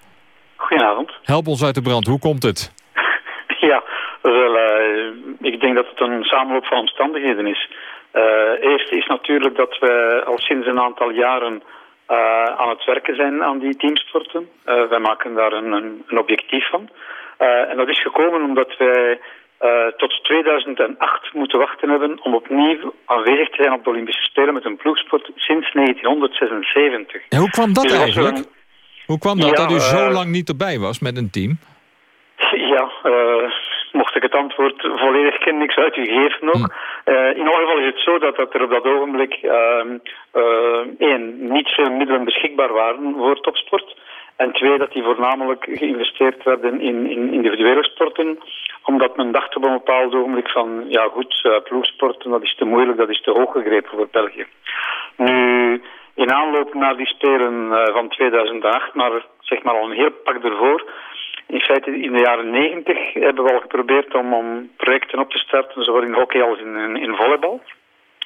Goedenavond. Help ons uit de brand. Hoe komt het? (laughs) Ja, wel, eh, ik denk dat het een samenloop van omstandigheden is. Eh eerst is natuurlijk dat we al sinds een aantal jaren eh, aan het werken zijn aan die teamsporten. Wij maken daar een, een, een objectief van. En dat is gekomen omdat wij eh, tot 2008 moeten wachten hebben om opnieuw aanwezig te zijn op de Olympische Spelen met een ploegsport sinds 1976. En hoe kwam dat Dus eigenlijk? een- Hoe kwam dat Ja, dat u zo eh, lang niet erbij was met een team? Ja, eh, mocht ik het antwoord volledig kennen, niks uit u geven ook. Eh, in ieder geval is het zo dat, dat er op dat ogenblik eh, één, niet veel middelen beschikbaar waren voor topsport. En twee, dat die voornamelijk geïnvesteerd werden in, in individuele sporten. Omdat men dacht op een bepaald ogenblik van, ja goed, eh, ploegsporten, dat is te moeilijk, dat is te hoog gegrepen voor België. Nu, in aanloop naar die Spelen eh, van 2008, maar zeg maar al een heel pak ervoor, in feite in de jaren 90 hebben we al geprobeerd om, om projecten op te starten, zowel in hockey als in, in volleybal.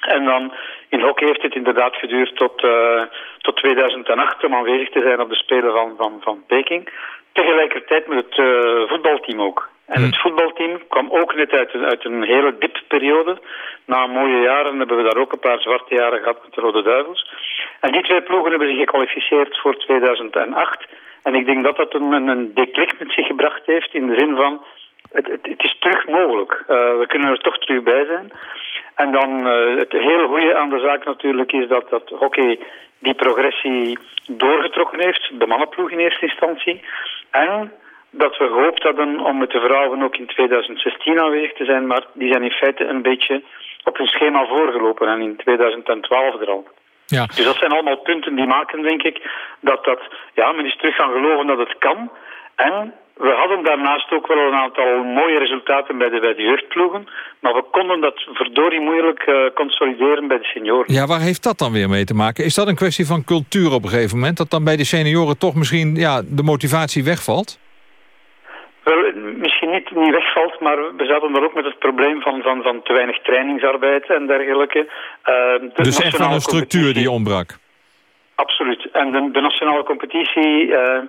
En dan in hockey heeft het inderdaad geduurd tot, eh, tot 2008 om aanwezig te zijn op de Spelen van, van, van Peking. Tegelijkertijd met het eh, voetbalteam ook. En het voetbalteam kwam ook net uit een, uit een hele dipperiode. Na mooie jaren hebben we daar ook een paar zwarte jaren gehad met de Rode Duivels. En die twee ploegen hebben zich gekwalificeerd voor 2008. En ik denk dat dat een, een, declic met zich gebracht heeft in de zin van... Het, het, het is terug mogelijk. Eh, we kunnen er toch terug bij zijn. En dan eh, het hele goede aan de zaak natuurlijk is dat, dat hockey die progressie doorgetrokken heeft. De mannenploeg in eerste instantie. En dat we gehoopt hadden om met de vrouwen ook in 2016 aanwezig te zijn. Maar die zijn in feite een beetje op hun schema voorgelopen. En in 2012 er al. Ja. Dus dat zijn allemaal punten die maken, denk ik, dat dat, ja, men is terug gaan geloven dat het kan. En we hadden daarnaast ook wel een aantal mooie resultaten bij de, bij de jeugdploegen. Maar we konden dat verdorie moeilijk eh, consolideren bij de senioren. Ja, waar heeft dat dan weer mee te maken? Is dat een kwestie van cultuur op een gegeven moment? Dat dan bij de senioren toch misschien ja, de motivatie wegvalt? Wel, misschien niet, niet wegvalt, maar we zaten er ook met het probleem van, van, van te weinig trainingsarbeid en dergelijke. Eh, de dus echt van een structuur die ontbrak? Absoluut. En de, de nationale competitie, eh,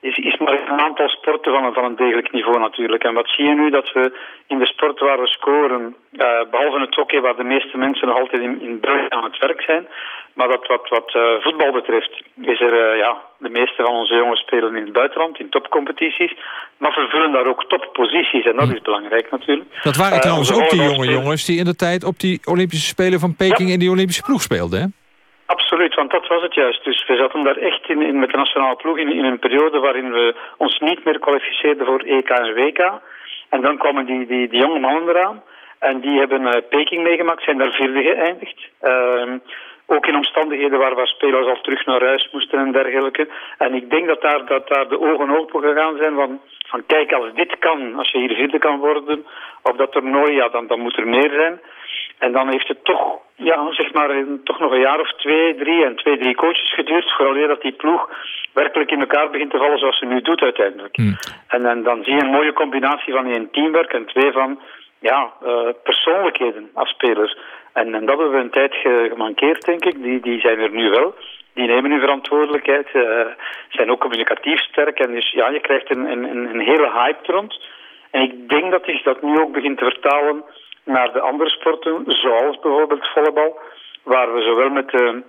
is, is maar een aantal sporten van een, van een degelijk niveau natuurlijk. En wat zie je nu? Dat we in de sport waar we scoren, eh, behalve het hockey waar de meeste mensen nog altijd in, in aan het werk zijn, maar dat wat, wat eh, voetbal betreft is er, eh, ja, de meeste van onze jongens spelen in het buitenland, in topcompetities, maar vervullen daar ook topposities en dat is belangrijk natuurlijk. Dat waren trouwens ook die jonge jongens... die in de tijd op die Olympische Spelen van Peking... in die Olympische ploeg speelden, hè? Absoluut, want dat was het juist. Dus we zaten daar echt in, met de nationale ploeg in, een periode waarin we ons niet meer kwalificeerden voor EK en WK. En dan kwamen die, die, jonge mannen eraan. En die hebben eh, Peking meegemaakt, zijn daar vierde geëindigd. Ehm, ook in omstandigheden waar, waar spelers al terug naar huis moesten en dergelijke. En ik denk dat daar, dat daar de ogen open gegaan zijn van, van kijk, als dit kan, als je hier vierde kan worden op dat toernooi, ja, dan, dan moet er meer zijn. En dan heeft het toch, ja, zeg maar, een- toch nog een jaar of twee, drie en twee, drie coaches geduurd. Vooral dat die ploeg werkelijk in elkaar begint te vallen zoals ze nu doet uiteindelijk. En, dan dan zie je een mooie combinatie van één teamwerk en twee van, ja, eh, persoonlijkheden als spelers. En, en dat hebben we een tijd ge- gemankeerd, denk ik. Die, die zijn er nu wel. Die nemen hun verantwoordelijkheid, eh, zijn ook communicatief sterk. En dus ja, je krijgt een, een, een een hele hype rond. En ik denk dat zich dat nu ook begint te vertalen naar de andere sporten, zoals bijvoorbeeld volleybal, waar we zowel met de,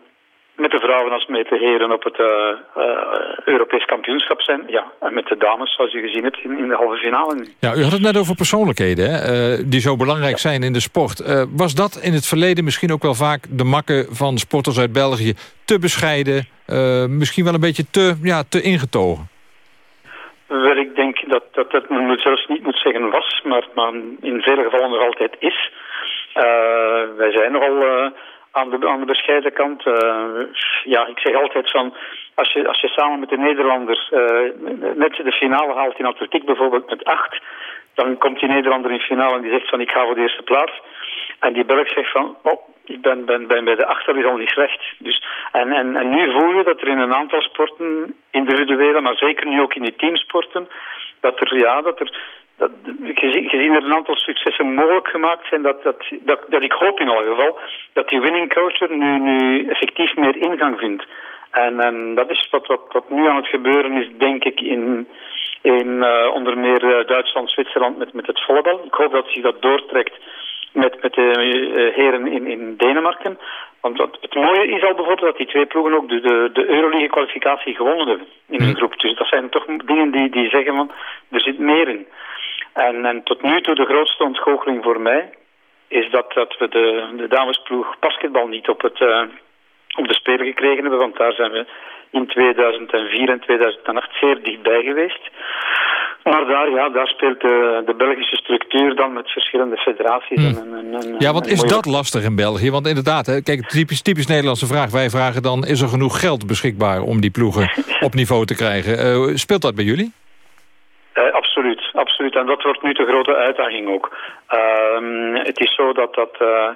met de vrouwen als met de heren op het eh, Europees kampioenschap zijn. Ja, en met de dames, zoals u gezien hebt, in, in de halve finale. Ja, u had het net over persoonlijkheden, hè? eh, die zo belangrijk zijn in de sport. Was dat in het verleden misschien ook wel vaak de makke van sporters uit België? Te bescheiden, misschien wel een beetje te, ja, te ingetogen? Wel, ik denk dat, dat het men moet zelfs niet moet zeggen was, maar, maar in vele gevallen nog altijd is. Eh, wij zijn nogal eh, aan, de, aan de bescheiden kant. Eh, ja, ik zeg altijd van, als je, als je samen met de Nederlanders net de finale haalt in atletiek bijvoorbeeld met acht, dan komt die Nederlander in finale en die zegt van ik ga voor de eerste plaats. En die Belg zegt van, oh, ik ben, ben, ben bij de achter is al niet slecht. Dus, en, en, en nu voel je dat er in een aantal sporten, individuele, maar zeker nu ook in die teamsporten, dat er, ja, dat er, dat, gezien, gezien er een aantal successen mogelijk gemaakt zijn, dat, dat, dat, dat ik hoop in elk geval, dat die winning culture nu, nu effectief meer ingang vindt. En, en dat is wat, wat, wat nu aan het gebeuren is, denk ik, in, in eh, onder meer eh, Duitsland, Zwitserland met, met het volleybal. Ik hoop dat zich dat doortrekt met, met de eh, heren in, in Denemarken. Want wat, het mooie is al bijvoorbeeld dat die twee ploegen ook de, de, de Euroleague-kwalificatie gewonnen hebben in hun groep. Dus dat zijn toch dingen die, die zeggen van, er zit meer in. En, en tot nu toe de grootste ontgoocheling voor mij is dat, dat we de, de damesploeg basketbal niet op, het, eh, op de speler gekregen hebben. Want daar zijn we in 2004 en 2008 zeer dichtbij geweest. Maar daar, ja, daar speelt de, de Belgische structuur dan met verschillende federaties. En, en, en- en- Ja, wat en is mooie- dat lastig in België? Want inderdaad, hè, kijk, typisch, typisch Nederlandse vraag. Wij vragen dan, is er genoeg geld beschikbaar om die ploegen (laughs) op niveau te krijgen? Eh, speelt dat bij jullie? Eh, absoluut, absoluut. En dat wordt nu de grote uitdaging ook. Ehm, het is zo dat dat... eh,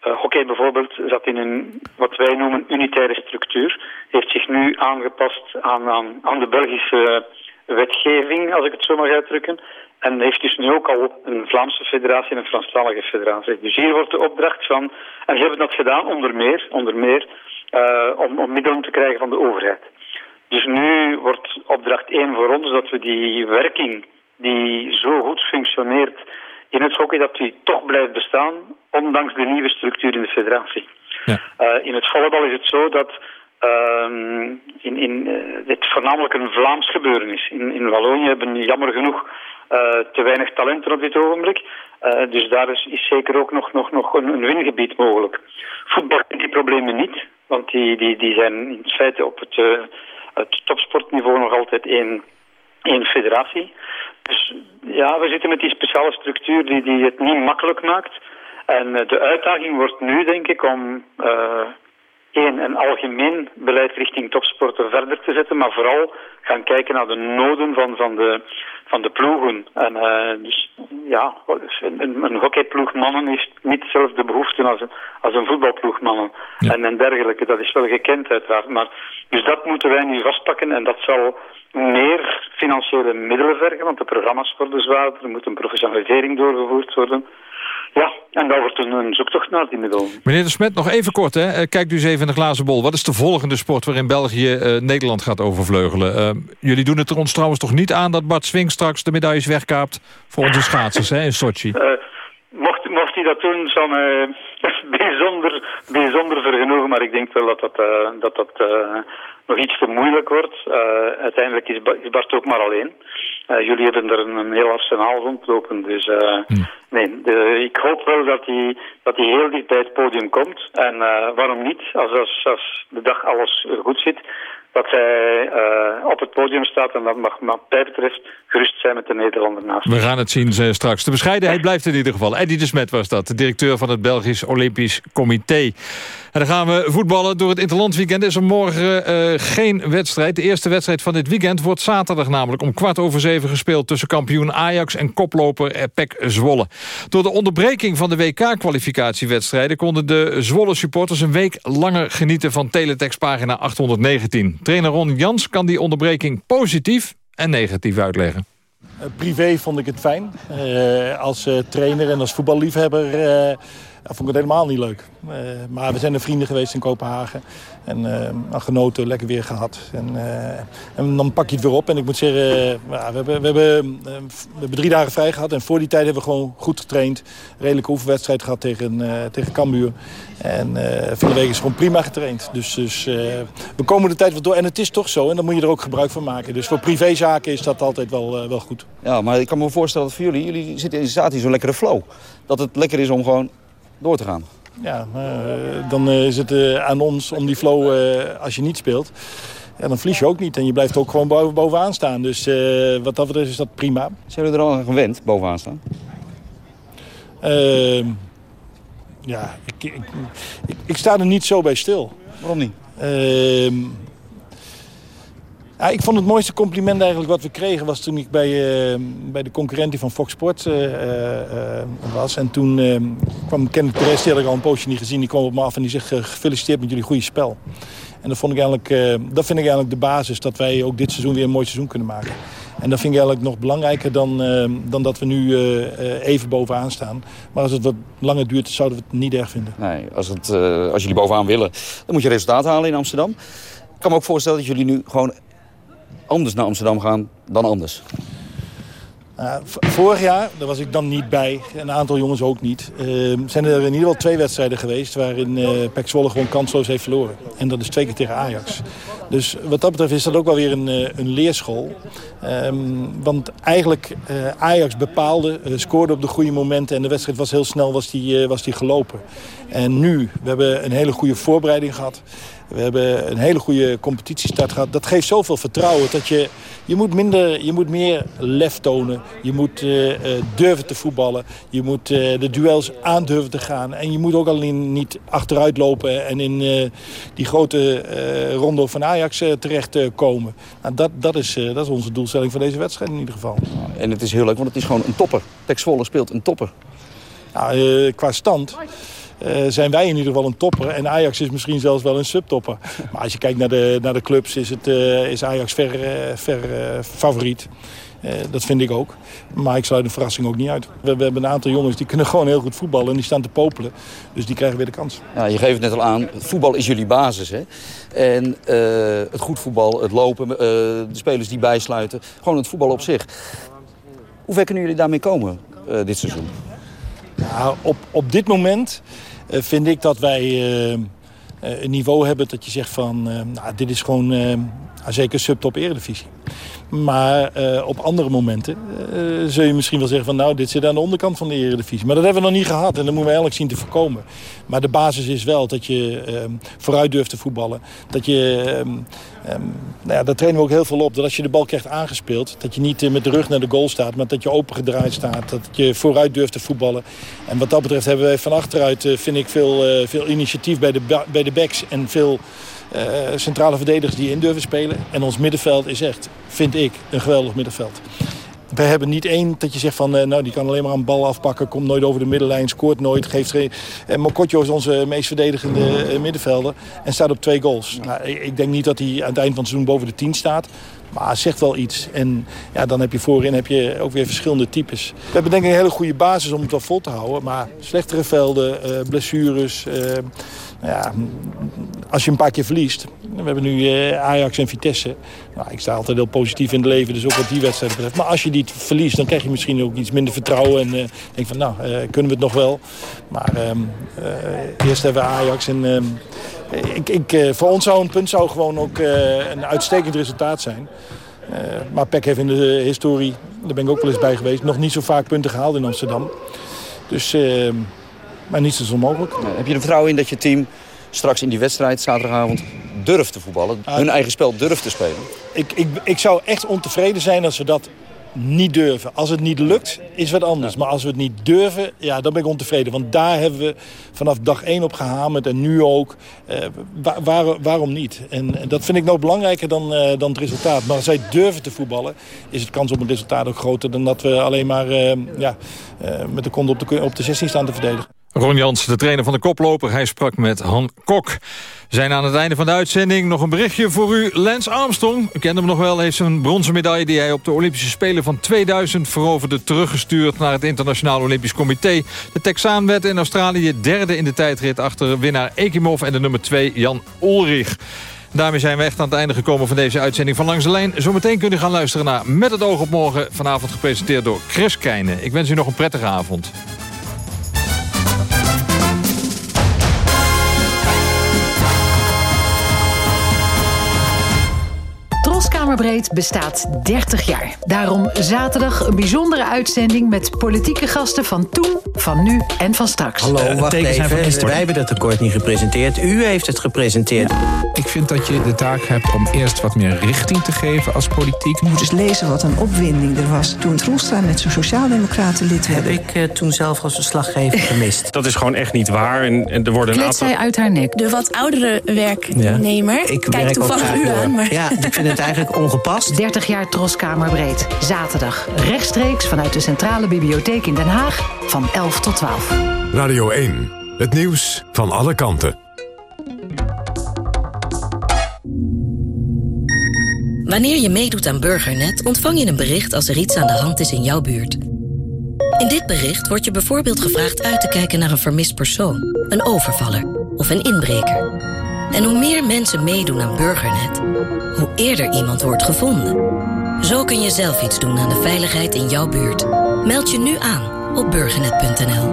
eh, hockey bijvoorbeeld zat in een, wat wij noemen, unitaire structuur. Heeft zich nu aangepast aan, aan, aan de Belgische wetgeving, als ik het zo mag uitdrukken. En heeft dus nu ook al een Vlaamse federatie en een Franstalige federatie. Dus hier wordt de opdracht van... En ze hebben dat gedaan onder meer, onder meer eh, om, om middelen te krijgen van de overheid. Dus nu wordt opdracht 1 voor ons dat we die werking die zo goed functioneert in het hockey, dat die toch blijft bestaan, ondanks de nieuwe structuur in de federatie. Eh, in het volleybal is het zo dat in, in, eh, dit voornamelijk een Vlaams gebeuren is. In, in Wallonië hebben jammer genoeg eh, te weinig talenten op dit ogenblik. Eh, dus daar is, is zeker ook nog, nog, nog een, een wingebied mogelijk. Voetbal heeft die problemen niet, want die, die, die zijn in feite op het, het topsportniveau nog altijd één, één federatie. Dus ja, we zitten met die speciale structuur die, die het niet makkelijk maakt. En de uitdaging wordt nu, denk ik, om één, een algemeen beleid richting topsporten verder te zetten, maar vooral gaan kijken naar de noden van, van, de, van de ploegen. En eh, dus ja, een, een, een hockeyploeg mannen heeft niet dezelfde behoeften als een, als een voetbalploeg mannen. En, en dergelijke, dat is wel gekend uiteraard. Maar, dus dat moeten wij nu vastpakken en dat zal meer financiële middelen vergen, want de programma's worden zwaarder, er moet een professionalisering doorgevoerd worden. Ja, en daar wordt een, een zoektocht naar die middel. Meneer de Smet, nog even kort. Hè. Kijkt u eens even in de glazen bol. Wat is de volgende sport waarin België eh, Nederland gaat overvleugelen? Eh, jullie doen het er ons trouwens toch niet aan dat Bart Swing straks de medailles wegkaapt voor onze schaatsers hè, in Sochi? Mocht, mocht hij dat doen, zou me (laughs) bijzonder, bijzonder vergenoegen. Maar ik denk wel dat dat, dat, dat nog iets te moeilijk wordt. Uiteindelijk is Bart ook maar alleen. Eh, jullie hebben er een, een heel arsenaal rondlopen. Dus eh, nee, de- ik hoop wel dat hij, dat hij heel dicht bij het podium komt. En eh, waarom niet, als, als, als de dag alles goed zit, dat hij eh, op het podium staat. En dat mag wat mij betreft gerust zijn met de Nederlander naast. We gaan het zien eh, straks. De bescheidenheid blijft in ieder geval. Eddie de Smet was dat, de directeur van het Belgisch Olympisch Comité. En dan gaan we voetballen door het Interlandweekend. Is er morgen eh, geen wedstrijd. De eerste wedstrijd van dit weekend wordt zaterdag namelijk om kwart over zeven gespeeld... tussen kampioen Ajax en koploper PEC Zwolle. Door de onderbreking van de WK-kwalificatiewedstrijden... konden de Zwolle supporters een week langer genieten van Teletext pagina 819. Trainer Ron Jans kan die onderbreking positief en negatief uitleggen. Eh, Privé vond ik het fijn. Eh, als eh, trainer en als voetballiefhebber eh, vond ik het helemaal niet leuk. Eh, maar we zijn er vrienden geweest in Kopenhagen. En eh, genoten, lekker weer gehad. En, eh, en dan pak je het weer op. En ik moet zeggen, we, hebben, we, hebben, we hebben drie dagen vrij gehad. En voor die tijd hebben we gewoon goed getraind. Redelijke oefenwedstrijd gehad tegen, tegen Cambuur. En van de week is gewoon prima getraind. Dus, dus we komen de tijd wel door. En het is toch zo. En dan moet je er ook gebruik van maken. Dus voor privézaken is dat altijd wel, wel goed. Ja, maar ik kan me voorstellen dat voor jullie, jullie zitten in in zo'n lekkere flow. Dat het lekker is om gewoon door te gaan. Ja, eh, dan eh, is het eh, aan ons om die flow, als je niet speelt... Ja, dan verlies je ook niet en je blijft ook gewoon boven, bovenaan staan. Dus wat dat betreft is dat prima. Zijn jullie er al aan gewend, bovenaan staan? Ehm, ja, ik, ik, ik, ik sta er niet zo bij stil. Waarom niet? Ehm, ja, ik vond het mooiste compliment eigenlijk wat we kregen... was toen ik bij, eh, bij de concurrentie van Fox Sports eh, eh, eh, was. En toen eh, kwam Kenneth Perez, die had ik al een poosje niet gezien... die kwam op me af en die zegt gefeliciteerd met jullie goede spel. En dat, vond ik eigenlijk, eh, dat vind ik eigenlijk de basis... dat wij ook dit seizoen weer een mooi seizoen kunnen maken. En dat vind ik eigenlijk nog belangrijker dan, dan dat we nu even bovenaan staan. Maar als het wat langer duurt, zouden we het niet erg vinden. Nee, als, het, als jullie bovenaan willen, dan moet je resultaat halen in Amsterdam. Ik kan me ook voorstellen dat jullie nu gewoon anders naar Amsterdam gaan dan anders. Uh, v- vorig jaar, daar was ik dan niet bij, een aantal jongens ook niet... eh, zijn er in ieder geval twee wedstrijden geweest... waarin eh Pek Zwolle gewoon kansloos heeft verloren. En dat is twee keer tegen Ajax. Dus wat dat betreft is dat ook wel weer een, eh, een leerschool. Ehm, want eigenlijk eh, Ajax bepaalde, eh, scoorde op de goede momenten... en de wedstrijd was heel snel was die, eh, was die gelopen. En nu, we hebben een hele goede voorbereiding gehad... We hebben een hele goede competitiestart gehad. Dat geeft zoveel vertrouwen dat je... Je moet, minder, je moet meer lef tonen. Je moet eh, durven te voetballen. Je moet eh, de duels aandurven te gaan. En je moet ook alleen niet achteruit lopen... en in die grote ronde van Ajax eh, terecht eh, komen. Nou, dat, dat, is, dat is onze doelstelling voor deze wedstrijd in ieder geval. En het is heel leuk, want het is gewoon een topper. Zwolle speelt een topper. Nou, qua stand eh, zijn wij in ieder geval een topper. En Ajax is misschien zelfs wel een subtopper. (laughs) Maar als je kijkt naar de, naar de clubs is, het, eh, is Ajax ver, eh, ver favoriet. Dat vind ik ook. Maar ik sluit de verrassing ook niet uit. We, we hebben een aantal jongens die kunnen (laughs) gewoon heel goed voetballen. En die staan te popelen. Dus die krijgen weer de kans. Ja, je geeft het net al aan, voetbal is jullie basis. Hè? En het goed voetbal, het lopen, de spelers die bijsluiten. Gewoon het voetbal op zich. Hoe ver kunnen jullie daarmee komen dit seizoen? Nou, op, op dit moment vind ik dat wij eh, eh, een niveau hebben dat je zegt van... eh, nou, dit is gewoon eh, zeker subtop eredivisie. Maar eh, op andere momenten eh, zul je misschien wel zeggen van... nou, dit zit aan de onderkant van de eredivisie. Maar dat hebben we nog niet gehad en dat moeten we eigenlijk zien te voorkomen. Maar de basis is wel dat je eh, vooruit durft te voetballen. Dat je... eh, Ehm, nou ja, daar trainen we ook heel veel op. Dat als je de bal krijgt aangespeeld, dat je niet eh, met de rug naar de goal staat, maar dat je open gedraaid staat. Dat je vooruit durft te voetballen. En wat dat betreft hebben wij van achteruit, eh, vind ik, veel, eh, veel initiatief bij de, bij de backs. En veel centrale verdedigers die in durven spelen. En ons middenveld is echt, vind ik, een geweldig middenveld. We hebben niet één dat je zegt van, eh, nou die kan alleen maar een bal afpakken, komt nooit over de middenlijn, scoort nooit, geeft geen... En Mokotjo is onze meest verdedigende eh, middenvelder en staat op twee goals. Nou, ik, denk niet dat hij aan het eind van het seizoen boven de 10 staat, Maar het zegt wel iets. En ja, dan heb je voorin heb je ook weer verschillende types. We hebben denk ik een hele goede basis om het wel vol te houden. Maar slechtere velden, eh, blessures... eh, ja, als je een paar keer verliest. We hebben nu eh, Ajax en Vitesse. Nou, ik sta altijd heel positief in het leven, dus ook wat die wedstrijden betreft. Maar als je die verliest, dan krijg je misschien ook iets minder vertrouwen. En eh, denk van, nou, eh, kunnen we het nog wel? Maar ehm, eh, eerst hebben we Ajax. En ehm, ik, ik, voor ons zou een punt zou gewoon ook een uitstekend resultaat zijn. Maar PEC heeft in de historie, daar ben ik ook wel eens bij geweest... nog niet zo vaak punten gehaald in Amsterdam. Dus, ehm, maar niets is onmogelijk. Heb je er vertrouwen in dat je team straks in die wedstrijd zaterdagavond durft te voetballen? Hun eigen spel durft te spelen? Ik, ik, ik zou echt ontevreden zijn als we dat niet durven. Als het niet lukt, is wat anders. Maar als we het niet durven, ja, dan ben ik ontevreden. Want daar hebben we vanaf dag één op gehamerd en nu ook. Eh, wa- waar- waarom niet? En, dat vind ik nog belangrijker dan, eh, dan het resultaat. Maar als zij durven te voetballen, is het kans op een resultaat ook groter... dan dat we alleen maar eh, ja, eh, met de kont op de, op de 16 staan te verdedigen. Ron Jans, de trainer van de koploper. Hij sprak met Han Kok. We zijn aan het einde van de uitzending. Nog een berichtje voor u. Lance Armstrong, u kent hem nog wel, heeft zijn bronzen medaille... die hij op de Olympische Spelen van 2000 veroverde... teruggestuurd naar het Internationaal Olympisch Comité. De Texaan werd in Australië derde in de tijdrit... achter winnaar Ekimov en de nummer 2 Jan Ulrich. Daarmee zijn we echt aan het einde gekomen van deze uitzending van Langs de Lijn. Zometeen kunt u gaan luisteren naar Met het oog op morgen. Vanavond gepresenteerd door Chris Keijnen. Ik wens u nog een prettige avond. Troskamerbreed bestaat 30 jaar. Daarom zaterdag een bijzondere uitzending met politieke gasten van toen, van nu en van straks. Hallo, wacht even. Wij hebben dat tekort niet gepresenteerd. U heeft het gepresenteerd. Ik vind dat je de taak hebt om eerst wat meer richting te geven als politiek. Je moet eens lezen wat een opwinding er was toen Troelstra met zijn sociaaldemocraten lid werd. Heb ik eh, toen zelf als verslaggever gemist. (laughs) Dat is gewoon echt niet waar. En, en er worden een aantal... zij uit haar nek. De wat oudere werknemer. Ik Kijk ook toevallig graag u aan. Maar... Ja, ik vind het eigenlijk ongepast. 30 jaar Troskamerbreed. Zaterdag rechtstreeks vanuit de Centrale Bibliotheek in Den Haag van 11 tot 12. Radio 1. Het nieuws van alle kanten. Wanneer je meedoet aan Burgernet ontvang je een bericht als er iets aan de hand is in jouw buurt. In dit bericht wordt je bijvoorbeeld gevraagd uit te kijken naar een vermist persoon, een overvaller of een inbreker. En hoe meer mensen meedoen aan Burgernet, hoe eerder iemand wordt gevonden. Zo kun je zelf iets doen aan de veiligheid in jouw buurt. Meld je nu aan op burgernet.nl.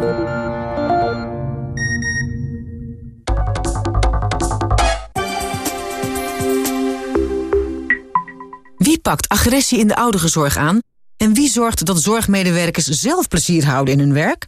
Wie pakt agressie in de ouderenzorg aan? En wie zorgt dat zorgmedewerkers zelf plezier houden in hun werk?